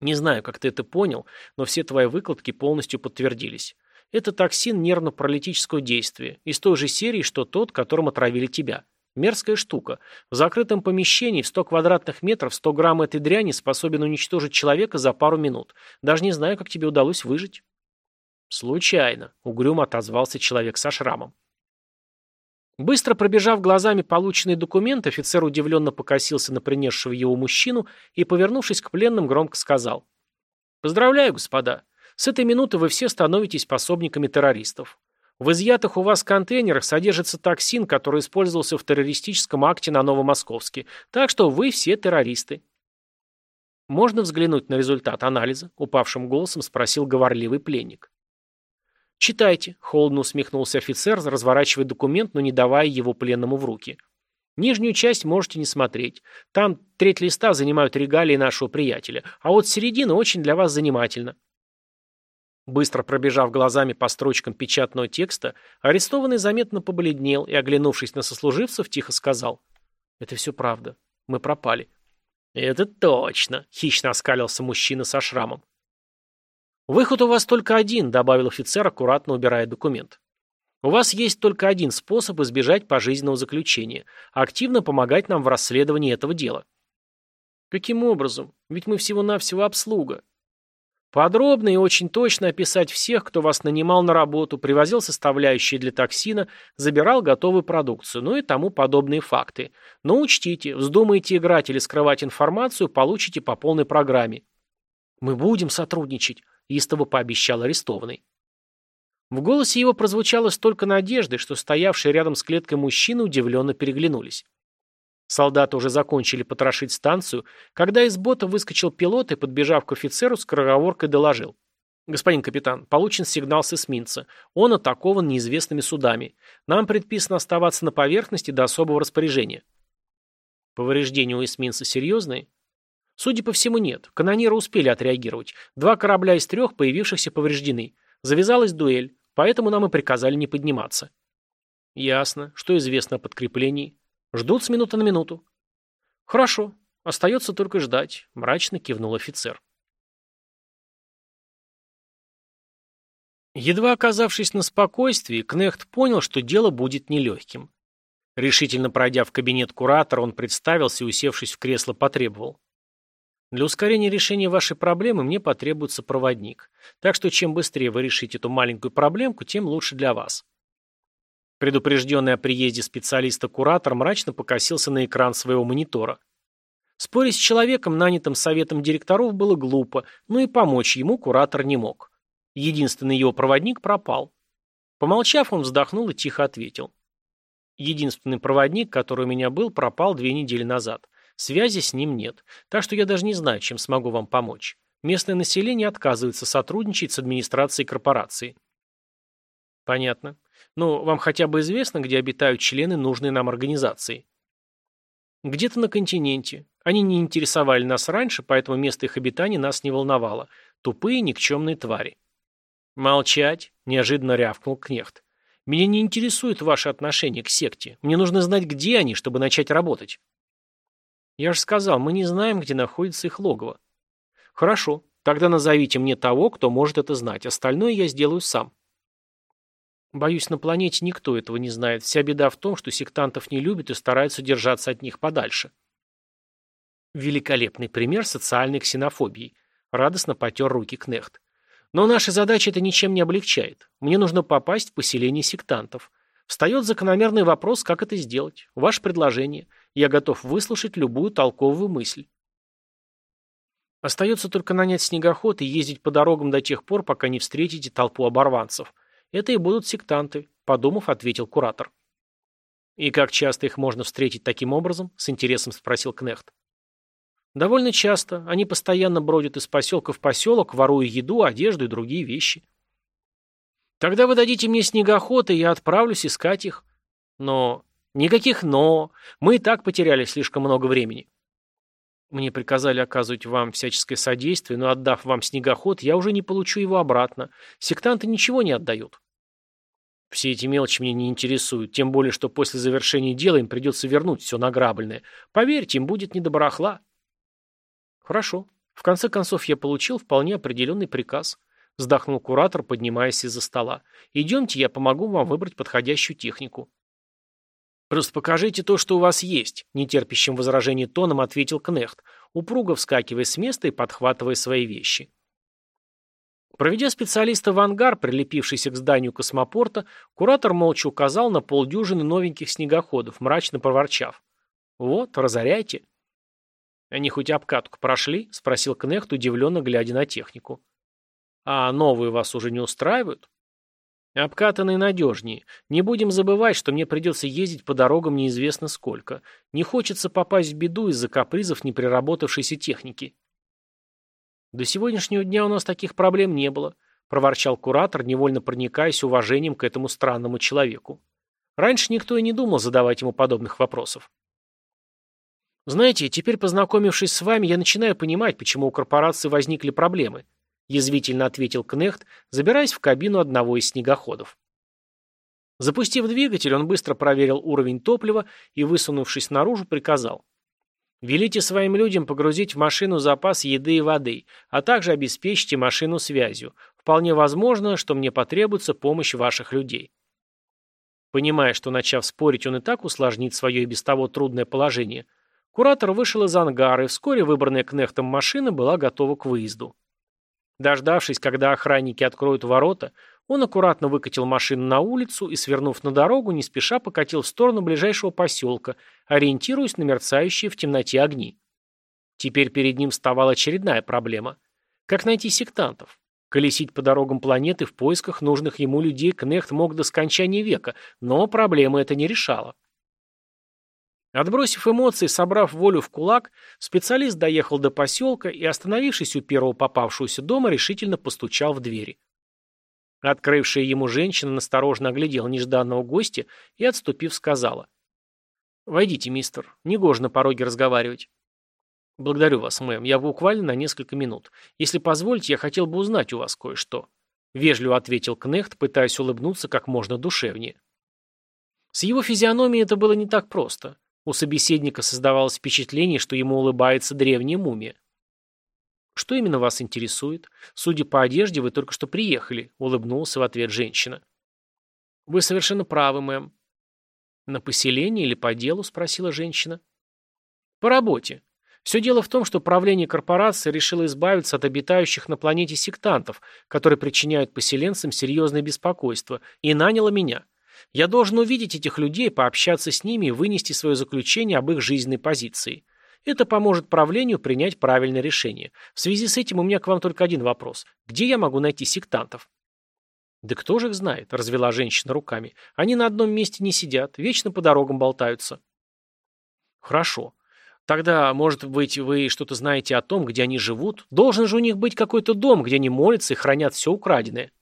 не знаю, как ты это понял, но все твои выкладки полностью подтвердились. Это токсин нервно-паралитического действия, из той же серии, что тот, которым отравили тебя. Мерзкая штука. В закрытом помещении в 100 квадратных метров 100 грамм этой дряни способен уничтожить человека за пару минут. Даже не знаю, как тебе удалось выжить. Случайно, угрюмо отозвался человек со шрамом. Быстро пробежав глазами полученный документ, офицер удивленно покосился на принесшего его мужчину и, повернувшись к пленным, громко сказал. «Поздравляю, господа. С этой минуты вы все становитесь пособниками террористов. В изъятых у вас контейнерах содержится токсин, который использовался в террористическом акте на Новомосковске. Так что вы все террористы». «Можно взглянуть на результат анализа?» — упавшим голосом спросил говорливый пленник. «Читайте», — холодно усмехнулся офицер, разворачивая документ, но не давая его пленному в руки. Нижнюю часть можете не смотреть. Там треть листа занимают регалии нашего приятеля, а вот середина очень для вас занимательна. Быстро пробежав глазами по строчкам печатного текста, арестованный заметно побледнел и, оглянувшись на сослуживцев, тихо сказал. «Это все правда. Мы пропали». «Это точно», — хищно оскалился мужчина со шрамом. «Выход у вас только один», — добавил офицер, аккуратно убирая документ. «У вас есть только один способ избежать пожизненного заключения — активно помогать нам в расследовании этого дела». «Каким образом? Ведь мы всего-навсего обслуга», Подробно и очень точно описать всех, кто вас нанимал на работу, привозил составляющие для токсина, забирал готовую продукцию, ну и тому подобные факты. Но учтите, вздумаете играть или скрывать информацию, получите по полной программе. «Мы будем сотрудничать», – истово пообещал арестованный. В голосе его прозвучало столько надежды, что стоявшие рядом с клеткой мужчины удивленно переглянулись. Солдаты уже закончили потрошить станцию, когда из бота выскочил пилот и, подбежав к офицеру, с скороговоркой доложил. «Господин капитан, получен сигнал с эсминца. Он атакован неизвестными судами. Нам предписано оставаться на поверхности до особого распоряжения». Повреждения у эсминца серьезные? Судя по всему, нет. Канонеры успели отреагировать. Два корабля из трех, появившихся, повреждены. Завязалась дуэль, поэтому нам и приказали не подниматься. Ясно. Что известно о подкреплении? Ждут с минуты на минуту. Хорошо. Остается только ждать, мрачно кивнул офицер. Едва оказавшись на спокойствии, Кнехт понял, что дело будет нелегким. Решительно пройдя в кабинет куратора, он представился и, усевшись в кресло, потребовал. Для ускорения решения вашей проблемы мне потребуется проводник. Так что чем быстрее вы решите эту маленькую проблемку, тем лучше для вас. Предупрежденный о приезде специалиста-куратор мрачно покосился на экран своего монитора. Спорить с человеком, нанятым советом директоров, было глупо, но и помочь ему куратор не мог. Единственный его проводник пропал. Помолчав, он вздохнул и тихо ответил. Единственный проводник, который у меня был, пропал две недели назад. Связи с ним нет, так что я даже не знаю, чем смогу вам помочь. Местное население отказывается сотрудничать с администрацией корпорации. Понятно. Ну, вам хотя бы известно, где обитают члены нужной нам организации? Где-то на континенте. Они не интересовали нас раньше, поэтому место их обитания нас не волновало. Тупые, никчемные твари. Молчать, неожиданно рявкнул Кнехт. Меня не интересует ваше отношение к секте. Мне нужно знать, где они, чтобы начать работать. Я же сказал, мы не знаем, где находится их логово. Хорошо, тогда назовите мне того, кто может это знать. Остальное я сделаю сам. Боюсь, на планете никто этого не знает. Вся беда в том, что сектантов не любят и стараются держаться от них подальше. Великолепный пример социальной ксенофобии. Радостно потер руки Кнехт. Но наша задача это ничем не облегчает. Мне нужно попасть в поселение сектантов. Встает закономерный вопрос, как это сделать. Ваше предложение. Я готов выслушать любую толковую мысль. Остается только нанять снегоход и ездить по дорогам до тех пор, пока не встретите толпу оборванцев. Это и будут сектанты, подумав, ответил куратор. И как часто их можно встретить таким образом? С интересом спросил Кнехт. Довольно часто. Они постоянно бродят из поселка в поселок, воруя еду, одежду и другие вещи. Тогда вы дадите мне снегоход, и я отправлюсь искать их. Но... Никаких «но». Мы и так потеряли слишком много времени. Мне приказали оказывать вам всяческое содействие, но отдав вам снегоход, я уже не получу его обратно. Сектанты ничего не отдают. Все эти мелочи меня не интересуют, тем более, что после завершения дела им придется вернуть все награбленное. Поверьте, им будет не до барахла. Хорошо. В конце концов, я получил вполне определенный приказ. Вздохнул куратор, поднимаясь из-за стола. Идемте, я помогу вам выбрать подходящую технику. Просто покажите то, что у вас есть, нетерпящим возражений тоном ответил Кнехт, упруго вскакивая с места и подхватывая свои вещи. Проведя специалиста в ангар, прилепившийся к зданию космопорта, куратор молча указал на полдюжины новеньких снегоходов, мрачно проворчав. «Вот, разоряйте». «Они хоть обкатку прошли?» — спросил Кнехт, удивленно глядя на технику. «А новые вас уже не устраивают?» «Обкатанные надежнее. Не будем забывать, что мне придется ездить по дорогам неизвестно сколько. Не хочется попасть в беду из-за капризов неприработавшейся техники». «До сегодняшнего дня у нас таких проблем не было», – проворчал куратор, невольно проникаясь уважением к этому странному человеку. Раньше никто и не думал задавать ему подобных вопросов. «Знаете, теперь, познакомившись с вами, я начинаю понимать, почему у корпорации возникли проблемы», язвительно ответил Кнехт, забираясь в кабину одного из снегоходов. Запустив двигатель, он быстро проверил уровень топлива и, высунувшись наружу, приказал. «Велите своим людям погрузить в машину запас еды и воды, а также обеспечьте машину связью. Вполне возможно, что мне потребуется помощь ваших людей». Понимая, что, начав спорить, он и так усложнит свое и без того трудное положение, Куратор вышел из ангара, и вскоре выбранная Кнехтом машина была готова к выезду. Дождавшись, когда охранники откроют ворота, он аккуратно выкатил машину на улицу и, свернув на дорогу, не спеша покатил в сторону ближайшего поселка, ориентируясь на мерцающие в темноте огни. Теперь перед ним вставала очередная проблема. Как найти сектантов? Колесить по дорогам планеты в поисках нужных ему людей Кнехт мог до скончания века, но проблема это не решала. Отбросив эмоции, собрав волю в кулак, специалист доехал до поселка и, остановившись у первого попавшегося дома, решительно постучал в двери. Открывшая ему женщина насторожно оглядела нежданного гостя и, отступив, сказала. «Войдите, мистер. Негоже на пороге разговаривать». «Благодарю вас, мэм. Я буквально на несколько минут. Если позволите, я хотел бы узнать у вас кое-что», — вежливо ответил Кнехт, пытаясь улыбнуться как можно душевнее. С его физиономией это было не так просто. У собеседника создавалось впечатление, что ему улыбается древняя мумия. «Что именно вас интересует? Судя по одежде, вы только что приехали», — улыбнулся в ответ женщина. «Вы совершенно правы, мэм». «На поселение или по делу?» — спросила женщина. «По работе. Все дело в том, что правление корпорации решило избавиться от обитающих на планете сектантов, которые причиняют поселенцам серьезное беспокойство, и наняло меня. Я должен увидеть этих людей, пообщаться с ними и вынести свое заключение об их жизненной позиции. Это поможет правлению принять правильное решение. В связи с этим у меня к вам только один вопрос. Где я могу найти сектантов? Да кто же их знает, развела женщина руками. Они на одном месте не сидят, вечно по дорогам болтаются. Хорошо. Тогда, может быть, вы что-то знаете о том, где они живут? Должен же у них быть какой-то дом, где они молятся и хранят все украденное.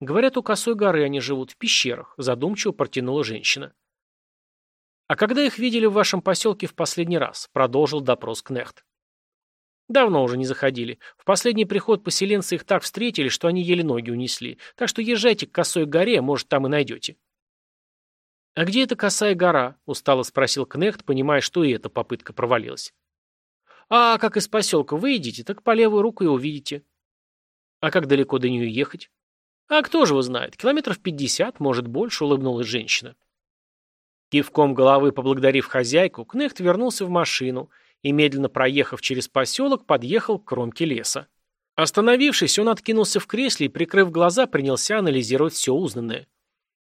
Говорят, у Косой горы они живут, в пещерах, задумчиво протянула женщина. А когда их видели в вашем поселке в последний раз? Продолжил допрос Кнехт. Давно уже не заходили. В последний приход поселенцы их так встретили, что они еле ноги унесли. Так что езжайте к Косой горе, может, там и найдете. «А где эта Косая гора?» – устало спросил Кнехт, понимая, что и эта попытка провалилась. «А как из поселка выйдете, так по левую руку и увидите». «А как далеко до нее ехать?» «А кто же его знает? Километров пятьдесят, может, больше», — улыбнулась женщина. Кивком головы поблагодарив хозяйку, Кнехт вернулся в машину и, медленно проехав через поселок, подъехал к кромке леса. Остановившись, он откинулся в кресле и, прикрыв глаза, принялся анализировать все узнанное.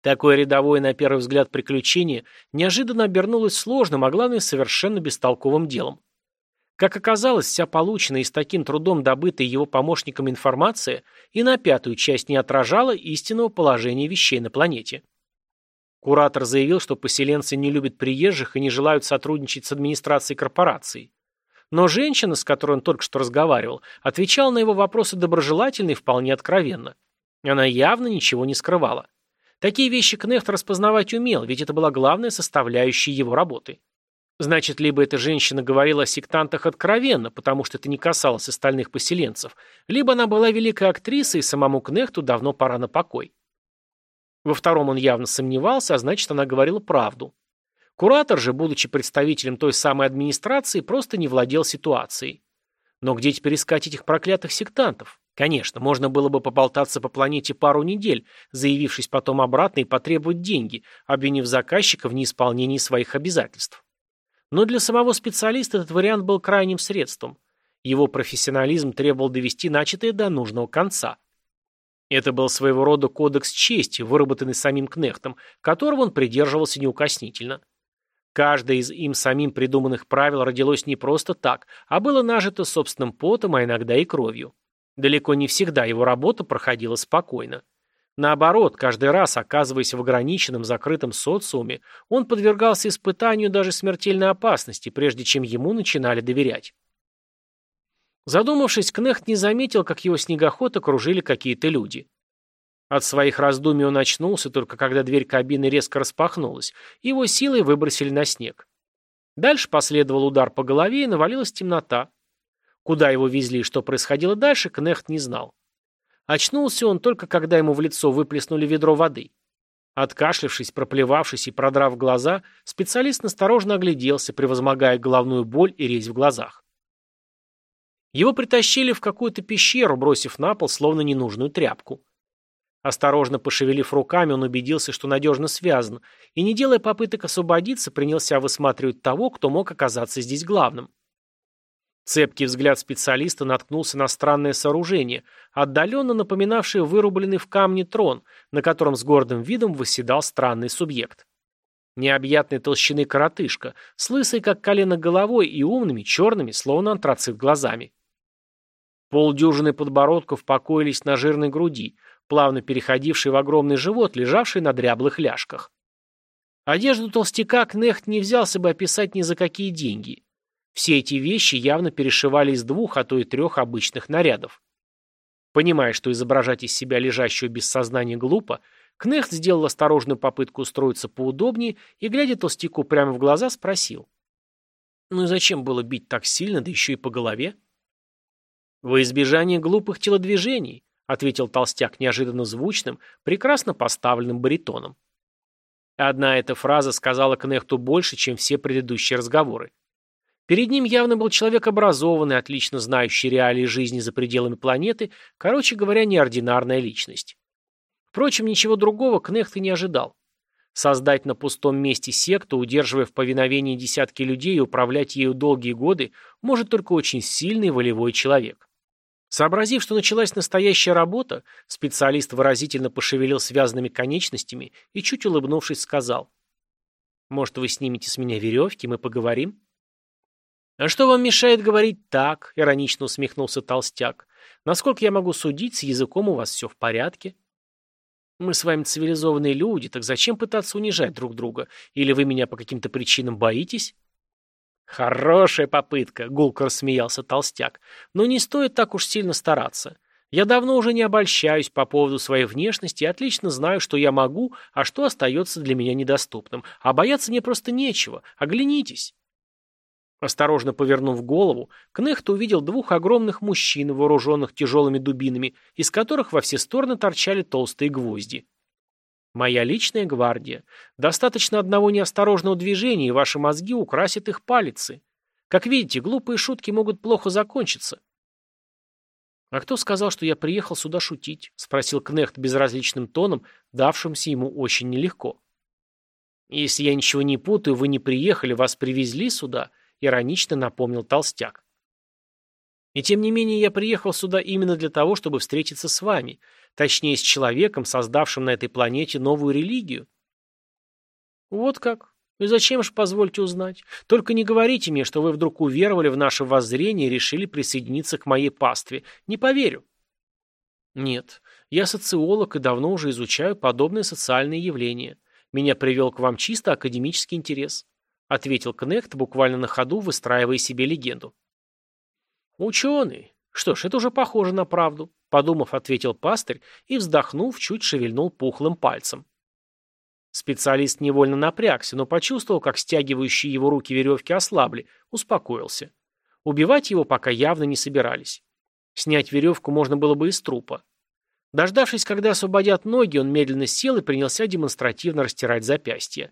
Такое рядовое, на первый взгляд, приключение неожиданно обернулось сложным, а главное, совершенно бестолковым делом. Как оказалось, вся полученная и с таким трудом добытая его помощником информация и на пятую часть не отражала истинного положения вещей на планете. Куратор заявил, что поселенцы не любят приезжих и не желают сотрудничать с администрацией корпорации. Но женщина, с которой он только что разговаривал, отвечала на его вопросы доброжелательно и вполне откровенно. Она явно ничего не скрывала. Такие вещи Кнехт распознавать умел, ведь это была главная составляющая его работы. Значит, либо эта женщина говорила о сектантах откровенно, потому что это не касалось остальных поселенцев, либо она была великой актрисой, и самому Кнехту давно пора на покой. Во втором он явно сомневался, а значит, она говорила правду. Куратор же, будучи представителем той самой администрации, просто не владел ситуацией. Но где теперь искать этих проклятых сектантов? Конечно, можно было бы поболтаться по планете пару недель, заявившись потом обратно и потребовать деньги, обвинив заказчика в неисполнении своих обязательств. Но для самого специалиста этот вариант был крайним средством. Его профессионализм требовал довести начатое до нужного конца. Это был своего рода кодекс чести, выработанный самим Кнехтом, которого он придерживался неукоснительно. Каждое из им самим придуманных правил родилось не просто так, а было нажито собственным потом, а иногда и кровью. Далеко не всегда его работа проходила спокойно. Наоборот, каждый раз, оказываясь в ограниченном закрытом социуме, он подвергался испытанию даже смертельной опасности, прежде чем ему начинали доверять. Задумавшись, Кнехт не заметил, как его снегоход окружили какие-то люди. От своих раздумий он очнулся, только когда дверь кабины резко распахнулась, его силой выбросили на снег. Дальше последовал удар по голове и навалилась темнота. Куда его везли и что происходило дальше, Кнехт не знал. Очнулся он только когда ему в лицо выплеснули ведро воды. Откашлившись, проплевавшись и продрав глаза, специалист насторожно огляделся, превозмогая головную боль и резь в глазах. Его притащили в какую-то пещеру, бросив на пол словно ненужную тряпку. Осторожно пошевелив руками, он убедился, что надежно связан, и, не делая попыток освободиться, принялся высматривать того, кто мог оказаться здесь главным. Цепкий взгляд специалиста наткнулся на странное сооружение, отдаленно напоминавшее вырубленный в камне трон, на котором с гордым видом восседал странный субъект. Необъятной толщины коротышка, с лысой, как колено головой, и умными, черными, словно антрацит глазами. Полдюжины подбородков покоились на жирной груди, плавно переходившей в огромный живот, лежавший на дряблых ляжках. Одежду толстяка Кнехт не взялся бы описать ни за какие деньги – все эти вещи явно перешивали из двух, а то и трех обычных нарядов. Понимая, что изображать из себя лежащего без сознания глупо, Кнехт сделал осторожную попытку устроиться поудобнее и, глядя толстяку прямо в глаза, спросил. «Ну и зачем было бить так сильно, да еще и по голове?» «Во избежание глупых телодвижений», — ответил толстяк неожиданно звучным, прекрасно поставленным баритоном. Одна эта фраза сказала Кнехту больше, чем все предыдущие разговоры. Перед ним явно был человек образованный, отлично знающий реалии жизни за пределами планеты, короче говоря, неординарная личность. Впрочем, ничего другого Кнехт и не ожидал. Создать на пустом месте секту, удерживая в повиновении десятки людей и управлять ею долгие годы, может только очень сильный волевой человек. Сообразив, что началась настоящая работа, специалист выразительно пошевелил связанными конечностями и, чуть улыбнувшись, сказал, «Может, вы снимете с меня веревки, мы поговорим?» «А что вам мешает говорить так?» — иронично усмехнулся толстяк. «Насколько я могу судить, с языком у вас все в порядке?» «Мы с вами цивилизованные люди, так зачем пытаться унижать друг друга? Или вы меня по каким-то причинам боитесь?» «Хорошая попытка», — гулко рассмеялся толстяк. «Но не стоит так уж сильно стараться. Я давно уже не обольщаюсь по поводу своей внешности и отлично знаю, что я могу, а что остается для меня недоступным. А бояться мне просто нечего. Оглянитесь». Осторожно повернув голову, Кнехт увидел двух огромных мужчин, вооруженных тяжелыми дубинами, из которых во все стороны торчали толстые гвозди. «Моя личная гвардия. Достаточно одного неосторожного движения, и ваши мозги украсят их палицы. Как видите, глупые шутки могут плохо закончиться». «А кто сказал, что я приехал сюда шутить?» — спросил Кнехт безразличным тоном, давшимся ему очень нелегко. «Если я ничего не путаю, вы не приехали, вас привезли сюда», иронично напомнил толстяк. И тем не менее я приехал сюда именно для того, чтобы встретиться с вами, точнее с человеком, создавшим на этой планете новую религию. Вот как? И зачем же, позвольте узнать? Только не говорите мне, что вы вдруг уверовали в наше воззрение и решили присоединиться к моей пастве. Не поверю. Нет, я социолог и давно уже изучаю подобные социальные явления. Меня привел к вам чисто академический интерес. — ответил Кнехт, буквально на ходу выстраивая себе легенду. «Ученый. Что ж, это уже похоже на правду», — подумав, ответил пастырь и, вздохнув, чуть шевельнул пухлым пальцем. Специалист невольно напрягся, но почувствовал, как стягивающие его руки веревки ослабли, успокоился. Убивать его пока явно не собирались. Снять веревку можно было бы из трупа. Дождавшись, когда освободят ноги, он медленно сел и принялся демонстративно растирать запястья.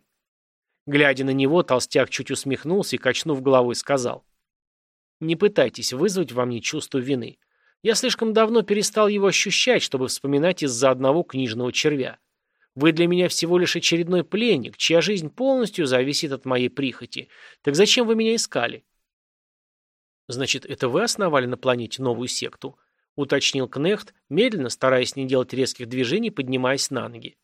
Глядя на него, толстяк чуть усмехнулся и, качнув головой, сказал. «Не пытайтесь вызвать во мне чувство вины. Я слишком давно перестал его ощущать, чтобы вспоминать из-за одного книжного червя. Вы для меня всего лишь очередной пленник, чья жизнь полностью зависит от моей прихоти. Так зачем вы меня искали?» «Значит, это вы основали на планете новую секту?» — уточнил Кнехт, медленно, стараясь не делать резких движений, поднимаясь на ноги.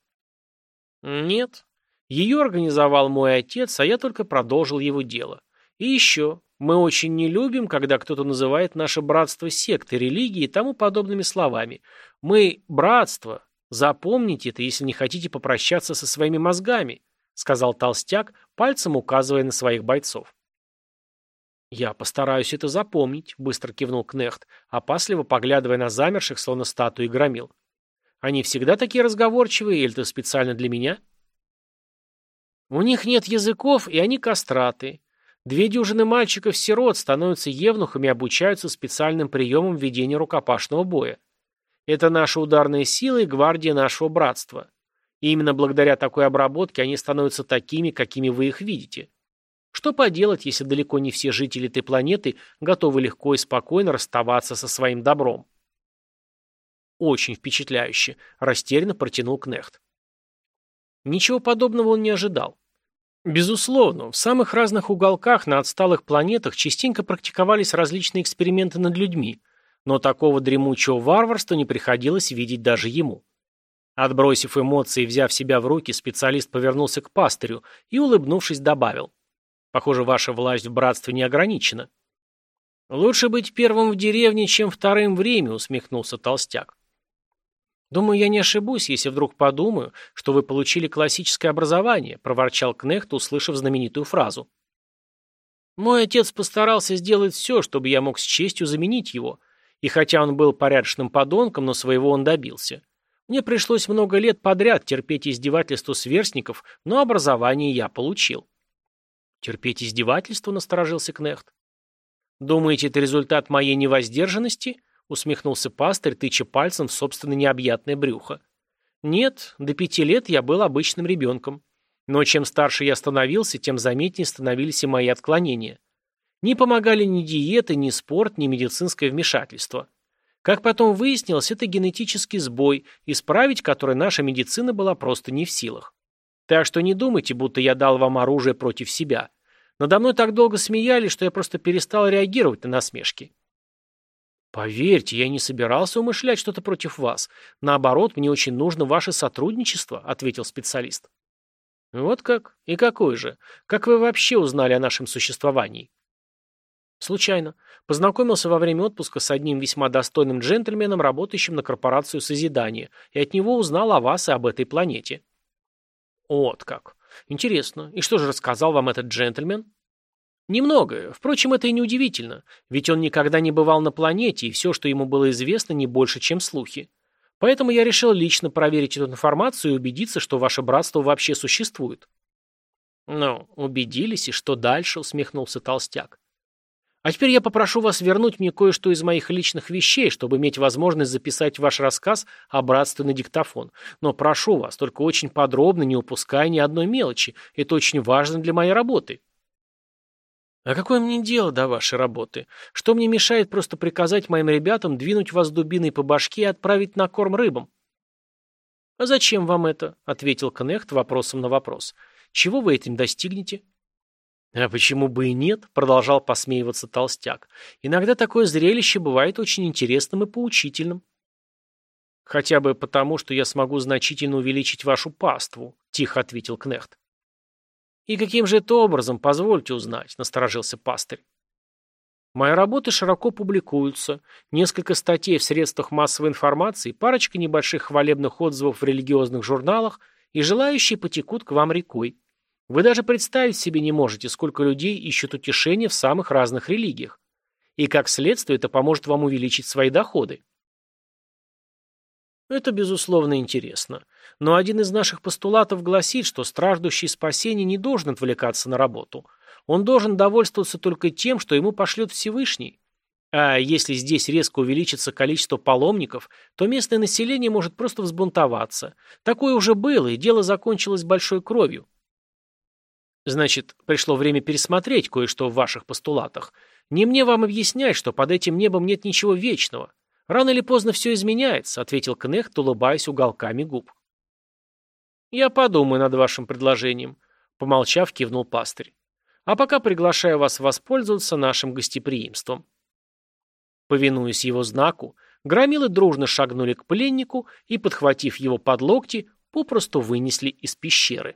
«Нет, ее организовал мой отец, а я только продолжил его дело. И еще, мы очень не любим, когда кто-то называет наше братство сектой, религией и тому подобными словами. Мы – братство. Запомните это, если не хотите попрощаться со своими мозгами, сказал толстяк, пальцем указывая на своих бойцов. «Я постараюсь это запомнить», — быстро кивнул Кнехт, опасливо поглядывая на замерших, словно статуи громил. «Они всегда такие разговорчивые, или это специально для меня?» У них нет языков, и они кастраты. Две дюжины мальчиков-сирот становятся евнухами и обучаются специальным приемам ведения рукопашного боя. Это наша ударная сила и гвардия нашего братства. И именно благодаря такой обработке они становятся такими, какими вы их видите. Что поделать, если далеко не все жители этой планеты готовы легко и спокойно расставаться со своим добром? Очень впечатляюще, растерянно протянул Кнехт. Ничего подобного он не ожидал. Безусловно, в самых разных уголках на отсталых планетах частенько практиковались различные эксперименты над людьми, но такого дремучего варварства не приходилось видеть даже ему. Отбросив эмоции и взяв себя в руки, специалист повернулся к пастырю и, улыбнувшись, добавил. «Похоже, ваша власть в братстве не ограничена». «Лучше быть первым в деревне, чем вторым в Риме», — усмехнулся толстяк. «Думаю, я не ошибусь, если вдруг подумаю, что вы получили классическое образование», – проворчал Кнехт, услышав знаменитую фразу. «Мой отец постарался сделать все, чтобы я мог с честью заменить его, и хотя он был порядочным подонком, но своего он добился. Мне пришлось много лет подряд терпеть издевательства сверстников, но образование я получил». «Терпеть издевательство?» – насторожился Кнехт. «Думаете, это результат моей невоздержанности?» Усмехнулся пастырь, тыча пальцем в собственно необъятное брюхо. Нет, до пяти лет я был обычным ребенком. Но чем старше я становился, тем заметнее становились и мои отклонения. Не помогали ни диеты, ни спорт, ни медицинское вмешательство. Как потом выяснилось, это генетический сбой, исправить который наша медицина была просто не в силах. Так что не думайте, будто я дал вам оружие против себя. Надо мной так долго смеялись, что я просто перестал реагировать на насмешки. «Поверьте, я не собирался умышлять что-то против вас. Наоборот, мне очень нужно ваше сотрудничество», — ответил специалист. «Вот как? И какое же? Как вы вообще узнали о нашем существовании?» «Случайно. Познакомился во время отпуска с одним весьма достойным джентльменом, работающим на корпорацию Созидания, и от него узнал о вас и об этой планете». «Вот как. Интересно. И что же рассказал вам этот джентльмен?» Немного. Впрочем, это и не удивительно, ведь он никогда не бывал на планете, и все, что ему было известно, не больше, чем слухи. Поэтому я решил лично проверить эту информацию и убедиться, что ваше братство вообще существует. Ну, убедились, и что дальше, усмехнулся толстяк. А теперь я попрошу вас вернуть мне кое-что из моих личных вещей, чтобы иметь возможность записать ваш рассказ о братстве на диктофон. Но прошу вас, только очень подробно, не упуская ни одной мелочи. Это очень важно для моей работы. А какое мне дело до вашей работы? Что мне мешает просто приказать моим ребятам двинуть вас дубиной по башке и отправить на корм рыбам? А зачем вам это? Ответил Кнехт вопросом на вопрос. Чего вы этим достигнете? А почему бы и нет? Продолжал посмеиваться толстяк. Иногда такое зрелище бывает очень интересным и поучительным. Хотя бы потому, что я смогу значительно увеличить вашу паству, тихо ответил Кнехт. «И каким же это образом, позвольте узнать», – насторожился пастырь. Мои работы широко публикуются, несколько статей в средствах массовой информации, парочка небольших хвалебных отзывов в религиозных журналах, и желающие потекут к вам рекой. Вы даже представить себе не можете, сколько людей ищут утешения в самых разных религиях. И как следствие это поможет вам увеличить свои доходы. Это, безусловно, интересно. Но один из наших постулатов гласит, что страждущий спасения не должен отвлекаться на работу. Он должен довольствоваться только тем, что ему пошлет Всевышний. А если здесь резко увеличится количество паломников, то местное население может просто взбунтоваться. Такое уже было, и дело закончилось большой кровью. Значит, пришло время пересмотреть кое-что в ваших постулатах. Не мне вам объяснять, что под этим небом нет ничего вечного. «Рано или поздно все изменяется», — ответил Кнехт, улыбаясь уголками губ. «Я подумаю над вашим предложением», — помолчав, кивнул пастырь. «А пока приглашаю вас воспользоваться нашим гостеприимством». Повинуясь его знаку, громилы дружно шагнули к пленнику и, подхватив его под локти, попросту вынесли из пещеры.